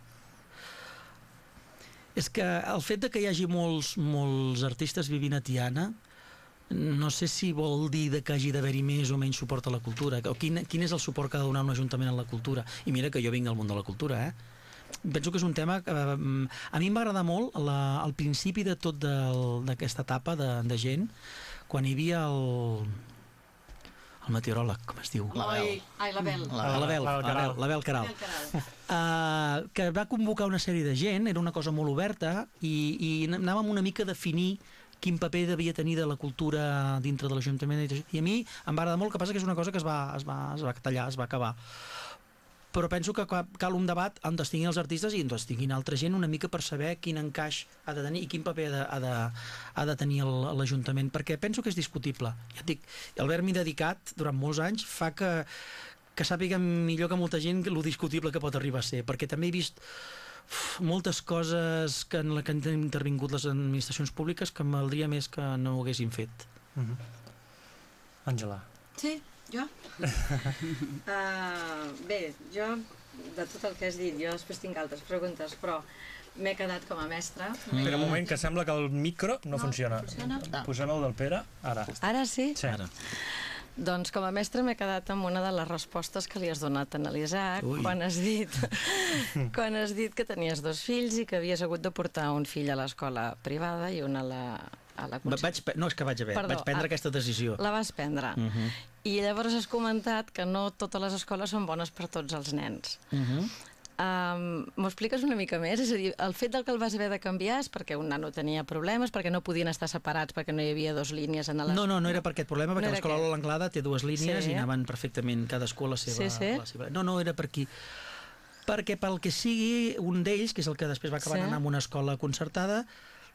És que el fet de que hi hagi molts, molts artistes vivint a Tiana no sé si vol dir de que hagi d'haver-hi més o menys suport a la cultura, o quin, quin és el suport que ha de donar un ajuntament a la cultura. I mira que jo vinc del món de la cultura, eh? Penso que és un tema que eh, a mi em va agradar molt la, al principi de tot d'aquesta etapa de, de gent, quan hi havia el, el meteoròleg, com es diu? Ai, l'Abel. La, la, Bel, la, Bel, la Bel Caral. Uh, que va convocar una sèrie de gent, era una cosa molt oberta, i, i anàvem una mica a definir quin paper devia tenir de la cultura dintre de l'Ajuntament. i a mi em va agradar molt, que passa que és una cosa que es va, es va, es va tallar, es va acabar. Però penso que ca- cal un debat on es tinguin els artistes i on es tinguin altra gent una mica per saber quin encaix ha de tenir i quin paper ha de, ha de, ha de tenir l'Ajuntament, perquè penso que és discutible. Ja et dic, haver-m'hi dedicat durant molts anys fa que, que sàpiguen millor que molta gent lo discutible que pot arribar a ser, perquè també he vist uf, moltes coses que en la que han intervingut les administracions públiques que em valdria més que no ho haguessin fet. Àngela. Sí, jo? uh, bé, jo, de tot el que has dit, jo després tinc altres preguntes, però m'he quedat com a mestra. Espera un moment, que sembla que el micro no, No, funciona. funciona? Posem el del Pere, ara. Ara sí? Sí. Ara. Doncs com a mestre m'he quedat amb una de les respostes que li has donat a l'Isaac Ui. quan has dit quan has dit que tenies dos fills i que havies hagut de portar un fill a l'escola privada i un a la, a la Va- Vaig, no, és que vaig haver, Perdó, vaig prendre ah, aquesta decisió. La vas prendre. Uh -huh. I llavors has comentat que no totes les escoles són bones per tots els nens. Uh -huh. Um, M'ho expliques una mica més? És a dir, el fet del que el vas haver de canviar és perquè un nano tenia problemes, perquè no podien estar separats, perquè no hi havia dos línies en les... No, no, no era per aquest problema, No perquè era l'escola aquest. Lola Anglada té dues línies Sí. i anaven perfectament cadascú a la seva, Sí, sí. La seva... No, no, era per aquí. Perquè pel que sigui, un d'ells, que és el que després va acabar Sí. anar a una escola concertada,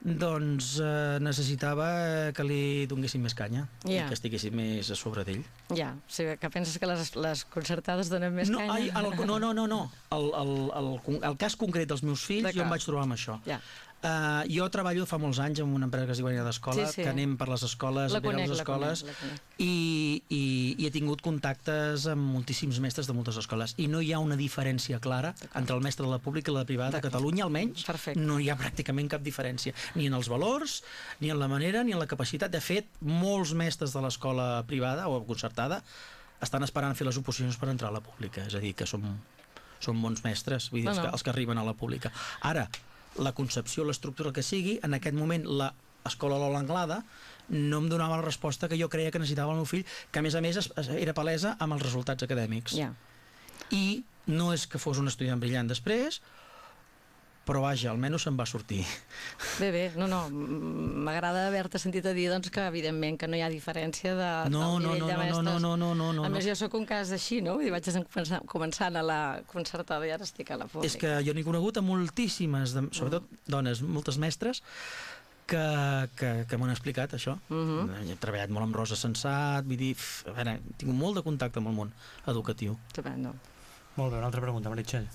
doncs eh, necessitava que li donguessin més canya Ja. i que estiguessin més a sobre d'ell. Ja, o sigui, que penses que les, les concertades donen més no, canya? ai, el, no, no, no, no. El, el, el, el cas concret dels meus fills, jo em vaig trobar amb això. Ja. Uh, jo treballo fa molts anys en una empresa que es diu Guanyar d'Escola, Sí, sí. que anem per les escoles, La conec, les la escoles, conec, la conec. i, i, i he tingut contactes amb moltíssims mestres de moltes escoles, i no hi ha una diferència clara entre el mestre de la pública i la privada. A Catalunya, almenys, Perfecte. no hi ha pràcticament cap diferència, ni en els valors, ni en la manera, ni en la capacitat. De fet, molts mestres de l'escola privada o concertada estan esperant fer les oposicions per entrar a la pública, és a dir, que som, som bons mestres, vull dir, No, els, no. que, els que arriben a la pública. Ara, la concepció, l'estructura que sigui, en aquest moment la escola Lola Anglada no em donava la resposta que jo creia que necessitava el meu fill, que a més a més era palesa amb els resultats acadèmics. Ja. I no és que fos un estudiant brillant després, però vaja, almenys se'n va sortir. Bé, bé, no, no, m'agrada haver-te sentit a dir doncs, que evidentment que no hi ha diferència de, No, del no, nivell no, de no, mestres. no, no, no, no, no, A més, no. jo sóc un cas així, no? Vull dir, vaig començar, començant a la concertada i ara estic a la pública. És que jo n'he conegut a moltíssimes, de, sobretot dones, moltes mestres, que, que, que m'han explicat això. Uh Mhm. -huh. He treballat molt amb Rosa Sensat, vull dir, a veure, tingut molt de contacte amb el món educatiu. Estupendo. Molt bé, una altra pregunta, Meritxell.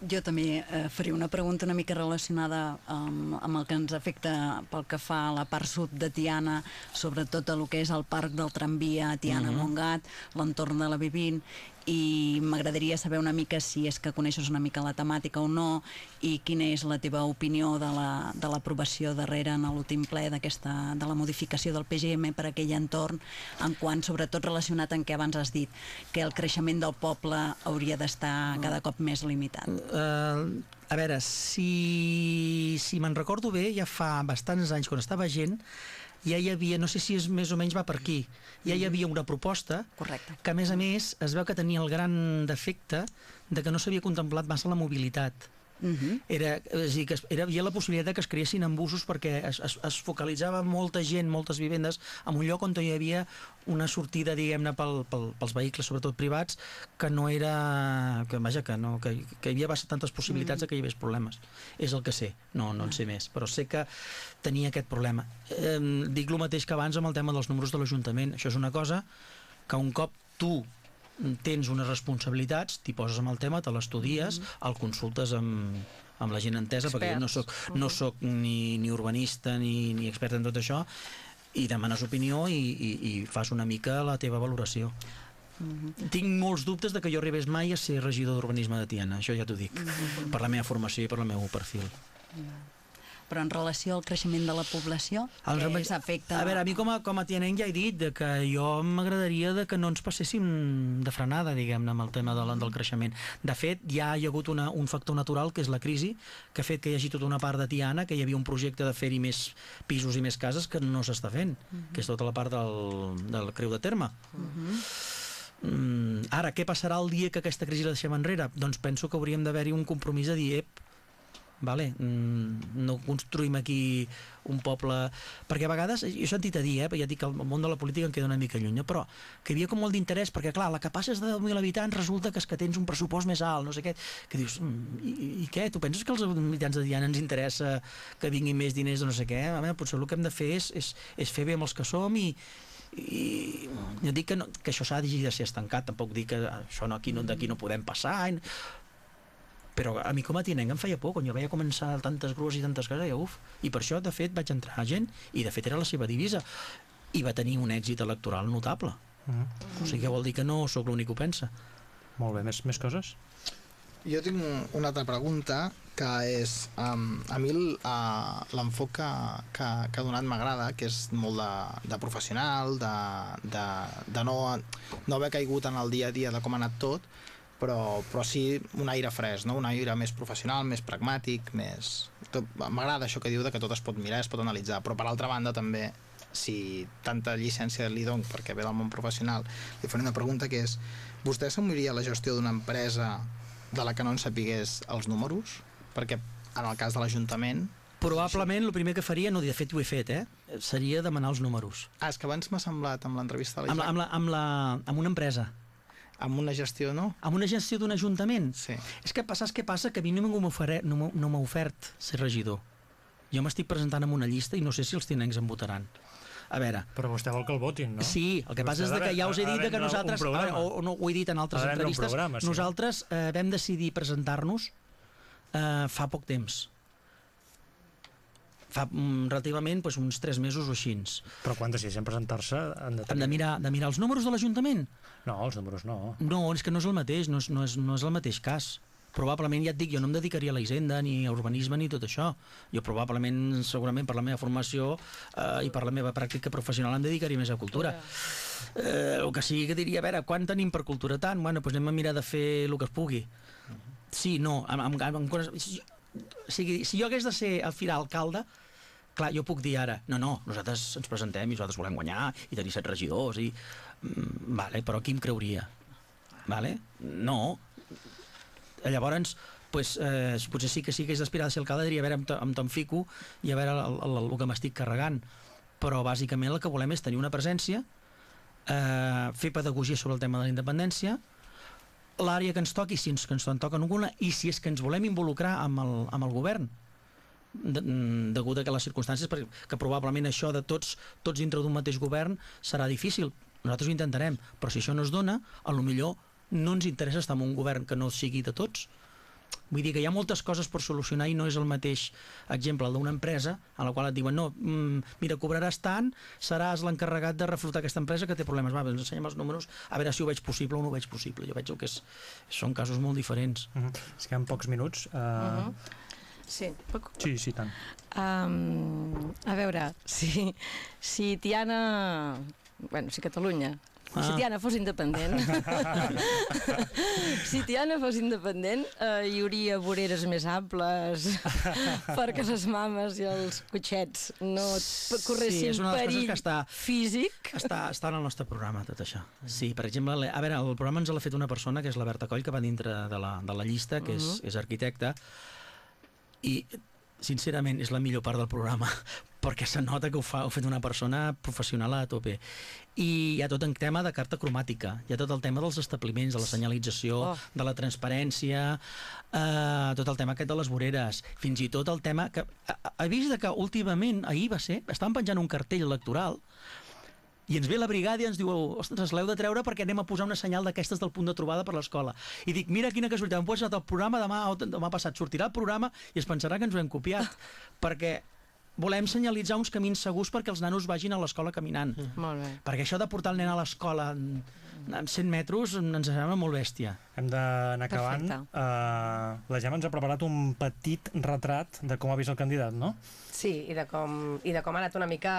Jo també eh, faria una pregunta una mica relacionada amb, amb el que ens afecta pel que fa a la part sud de Tiana, sobretot el que és el parc del tramvia a Tiana-Montgat, l'entorn de la B20, i m'agradaria saber una mica si és que coneixes una mica la temàtica o no i quina és la teva opinió de la- de l'aprovació la, darrere en l'últim ple d'aquesta de la modificació del PGM per aquell entorn en quant sobretot relacionat amb què abans has dit que el creixement del poble hauria d'estar cada cop més limitat. Uh, a veure, si, si me'n recordo bé, ja fa bastants anys, quan estava gent, ja hi havia, no sé si és més o menys va per aquí, ja hi havia una proposta Correcte. que a més a més es veu que tenia el gran defecte de que no s'havia contemplat massa la mobilitat. Uh -huh. era, és dir, que era, hi havia la possibilitat que es creessin embusos perquè es, es, es focalitzava molta gent, moltes vivendes, en un lloc on hi havia una sortida, diguem-ne, pel, pel, pels vehicles, sobretot privats, que no era... que, vaja, que, no, que, que hi havia tantes possibilitats de que hi hagués problemes. És el que sé, no, no en sé més, però sé que tenia aquest problema. Eh, dic el mateix que abans amb el tema dels números de l'Ajuntament. Això és una cosa que un cop tu tens unes responsabilitats, t'hi poses amb el tema, te l'estudies, el consultes amb, amb la gent entesa, perquè jo no soc, no soc ni, ni urbanista ni, ni expert en tot això, i demanes opinió i, i, i fas una mica la teva valoració. Tinc molts dubtes de que jo arribés mai a ser regidor d'urbanisme de Tiana, això ja t'ho dic, per la meva formació i per el meu perfil. Però en relació al creixement de la població, Els que remet- s'afecta... A veure, a mi com a, com a tianenc ja he dit de que jo m'agradaria de que no ens passéssim de frenada, diguem-ne, amb el tema de del creixement. De fet, ja hi ha hagut una, un factor natural, que és la crisi, que ha fet que hi hagi tota una part de Tiana, que hi havia un projecte de fer-hi més pisos i més cases que no s'està fent, que és tota la part del, del Creu de Terme. Mm, ara, què passarà el dia que aquesta crisi la deixem enrere? Doncs penso que hauríem d'haver-hi un compromís de dir, ep, vale? Mm, no construïm aquí un poble... Perquè a vegades, jo he sentit a dir, eh, ja dic que el món de la política em queda una mica lluny, però que hi havia com molt d'interès, perquè clar, la que passes de 10.000 habitants resulta que és que tens un pressupost més alt, no sé què, que dius, mm, i, i què? Tu penses que als habitants de Diana ens interessa que vinguin més diners o no sé què? A veure, potser el que hem de fer és, és, és fer bé amb els que som i, i jo dic que, no, que això s'ha de ser estancat tampoc dic que això no, aquí no, d'aquí no podem passar però a mi com a tinenc em feia por quan jo veia començar tantes grues i tantes coses, deia, uf, i per això de fet vaig entrar a gent i de fet era la seva divisa i va tenir un èxit electoral notable Mhm. o sigui que vol dir que no sóc l'únic que ho pensa Molt bé, més, més coses? Jo tinc una altra pregunta que és, um, a mi uh, l'enfoc que, que, que ha donat m'agrada, que és molt de, de professional, de, de, de no, no haver caigut en el dia a dia de com ha anat tot, però, però sí un aire fresc, no? un aire més professional, més pragmàtic, més... M'agrada això que diu de que tot es pot mirar, es pot analitzar, però per altra banda també si tanta llicència li dono perquè ve del món professional, li faré una pregunta que és vostè assumiria la gestió d'una empresa de la que no en sapigués els números? Perquè en el cas de l'Ajuntament... probablement el primer que faria, no de fet ho he fet eh, seria demanar els números Ah, és que abans m'ha semblat amb l'entrevista amb, la, amb, la, amb, la, amb una empresa amb una gestió, no? amb una gestió d'un ajuntament sí. és que saps què passa? que a mi ningú m'ha ofert, no m'ha- no ofert ser regidor jo m'estic presentant amb una llista i no sé si els tinencs em votaran a veure... Però vostè vol que el votin, no? Sí, el que passa és de que ja us he dit que nosaltres... A veure, o, o no, ho he dit en altres entrevistes. programa, sí. Nosaltres eh, vam decidir presentar-nos eh, fa poc temps. Fa mm, relativament doncs, uns 3 mesos o així. Però quan decideixen presentar-se han de Hem de mirar, de mirar els números de l'Ajuntament? No, els números no. No, és que no és el mateix, no és, no és, no és el mateix cas. Probablement, ja et dic, jo no em dedicaria a la hisenda, ni a urbanisme, ni tot això. Jo probablement, segurament, per la meva formació eh, i per la meva pràctica professional em dedicaria més a cultura. Eh, el que sigui que diria, a veure, quan tenim per cultura tant? Bueno, doncs anem a mirar de fer el que es pugui. Sí, no, amb, amb, amb, o sigui, si jo hagués de ser al final alcalde, clar, jo puc dir ara, no, no, nosaltres ens presentem i nosaltres volem guanyar i tenir set regidors i... Mm, vale, però qui em creuria? Vale? No. Llavors, pues, eh, potser sí que sí que és d'aspirar a ser alcalde, diria, a veure, em, em te'n fico i a veure el, el, el, el que m'estic carregant. Però bàsicament el que volem és tenir una presència, eh, fer pedagogia sobre el tema de la independència, l'àrea que ens toqui, si ens, que ens en toca alguna, i si és que ens volem involucrar amb el, amb el govern. De, mm, degut a que les circumstàncies perquè, que probablement això de tots tots dintre d'un mateix govern serà difícil. Nosaltres ho intentarem, però si això no es dona a lo millor no ens interessa estar en un govern que no sigui de tots Vull dir que hi ha moltes coses per solucionar i no és el mateix exemple el d'una empresa a la qual et diuen no, mm, mira, cobraràs tant, seràs l'encarregat de reflotar aquesta empresa que té problemes. Va, doncs ensenya'm els números a veure si ho veig possible o no ho veig possible. Jo veig que és, són casos molt diferents. Uh -huh. Es queden pocs minuts. Uh... Uh -huh. Sí, puc... Sí, sí, tant. Um, a veure, si, si Tiana... Bueno, si Catalunya... Ah. Si. Tiana fos independent... si Tiana fos independent, eh, hi hauria voreres més amples perquè les mames i els cotxets no Sí, corressin és una de les perill que està, físic. està, està en el nostre programa, tot això. Sí, per exemple, le- a veure, el programa ens l'ha fet una persona, que és la Berta Coll, que va dintre de la, de la llista, que és, Mhm. és arquitecta, i sincerament és la millor part del programa perquè se nota que ho, fa, ho ha fet una persona professional a tope. I hi ha tot en tema de carta cromàtica. Hi ha tot el tema dels establiments, de la senyalització Oh. de la transparència eh, tot el tema aquest de les voreres. Fins i tot el tema que ha vist que últimament, ahir va ser estan penjant un cartell electoral i ens ve la brigada i ens diu, ostres, l'heu de treure perquè anem a posar una senyal d'aquestes del punt de trobada per l'escola. I dic, mira quina casualitat, hem posat el programa, demà, o demà passat sortirà el programa i es pensarà que ens ho hem copiat, perquè volem senyalitzar uns camins segurs perquè els nanos vagin a l'escola caminant. Molt bé. Perquè això de portar el nen a l'escola en en 100 metres ens sembla molt bèstia. Hem d'anar acabant. Uh, la Gemma ens ha preparat un petit retrat de com ha vist el candidat, no? Sí, i de com, i de com ha anat una mica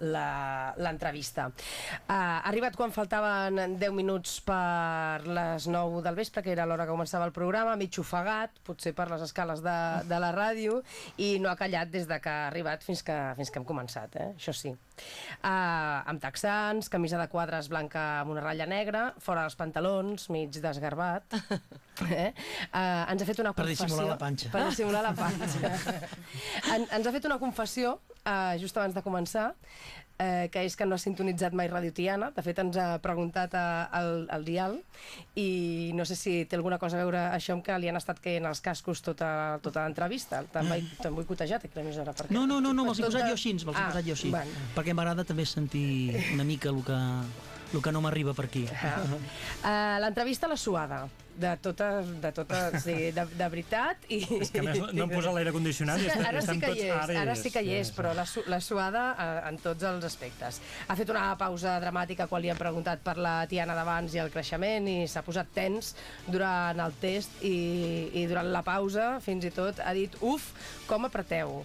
la- l'entrevista. Uh, ha arribat quan faltaven 10 minuts per les 9 del vespre, que era l'hora que començava el programa, mig ofegat, potser per les escales de, de la ràdio, i no ha callat des de que ha arribat fins que, fins que hem començat, eh? això sí. Uh, amb texans, camisa de quadres blanca amb una ratlla negra, fora els pantalons, mig desgarbat. Eh? Uh, ens ha fet una Per confessió... dissimular la panxa. Per dissimular la panxa. en, ens ha fet una confessió uh, just abans de començar, eh, que és que no ha sintonitzat mai Radio Tiana. De fet, ens ha preguntat a, al, al dial i no sé si té alguna cosa a veure això amb que li han estat caient els cascos tota, tota l'entrevista. Te'n vaig- te'n vull cotejat, eh, l'emissora. perquè- No, no, no, no me'ls he posat jo així, me'ls he Ah, posat jo així. Perquè m'agrada també sentir una mica el que, el que no m'arriba per aquí. Uh, L'entrevista a la suada, de tota, de tota, sí, de, de veritat. I... És que a més no hem posat l'aire condicionat i estem, ara sí que tots... hi és, ara hi sí que hi és, sí, però la, su la suada eh, en tots els aspectes. Ha fet una pausa dramàtica quan li han preguntat per la Tiana d'abans i el creixement i s'ha posat tens durant el test i, i durant la pausa fins i tot ha dit uf, com apreteu.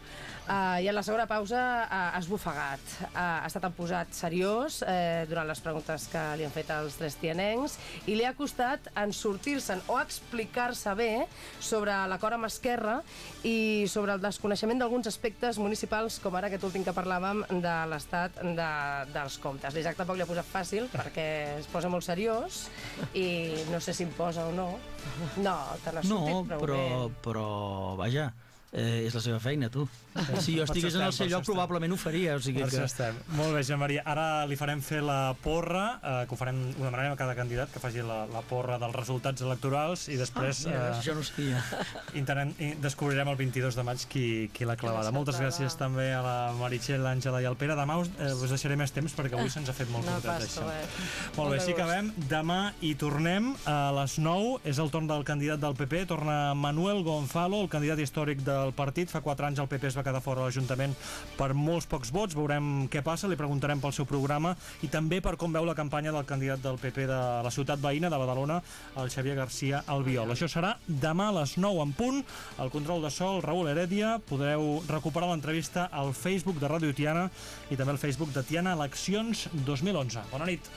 Uh, I en la segona pausa uh, ha esbufegat. Uh, ha estat posat seriós uh, durant les preguntes que li han fet els tres tianencs i li ha costat en sortir-se'n o explicar-se bé sobre l'acord amb Esquerra i sobre el desconeixement d'alguns aspectes municipals, com ara aquest últim que parlàvem de l'estat de, dels comptes. L'Isaac tampoc li ha posat fàcil perquè es posa molt seriós i no sé si im posa o no. No, te n'ha No, sortit prou però, bé. però vaja, eh, és la seva feina, tu. Si jo estigués en el seu lloc, probablement ho faria. O sigui Per que... estem. Molt bé, Jean Maria. Ara li farem fer la porra, eh, que ho farem, ho demanarem a cada candidat que faci la, la porra dels resultats electorals i després Ah, mira, això no ho sabia. i descobrirem el 22 de maig qui, qui l'ha clavada. Moltes gràcies també a la Meritxell, l'Àngela i el Pere. Demà us, eh, us deixaré més temps perquè avui se'ns ha fet molt No curtet, passa això. Molt bé, de així acabem. Demà hi tornem a les 9. És el torn del candidat del PP. Torna Manuel Gonzalo, el candidat històric del partit. Fa quatre anys el PP es va quedar fora de l'Ajuntament per molts pocs vots. Veurem què passa, li preguntarem pel seu programa i també per com veu la campanya del candidat del PP de la ciutat veïna de Badalona, el Xavier García Albiol. Això serà demà a les 9 en punt. El control de sol, Raül Heredia. Podreu recuperar l'entrevista al Facebook de Ràdio Tiana i també al Facebook de Tiana Eleccions 2011. Bona nit.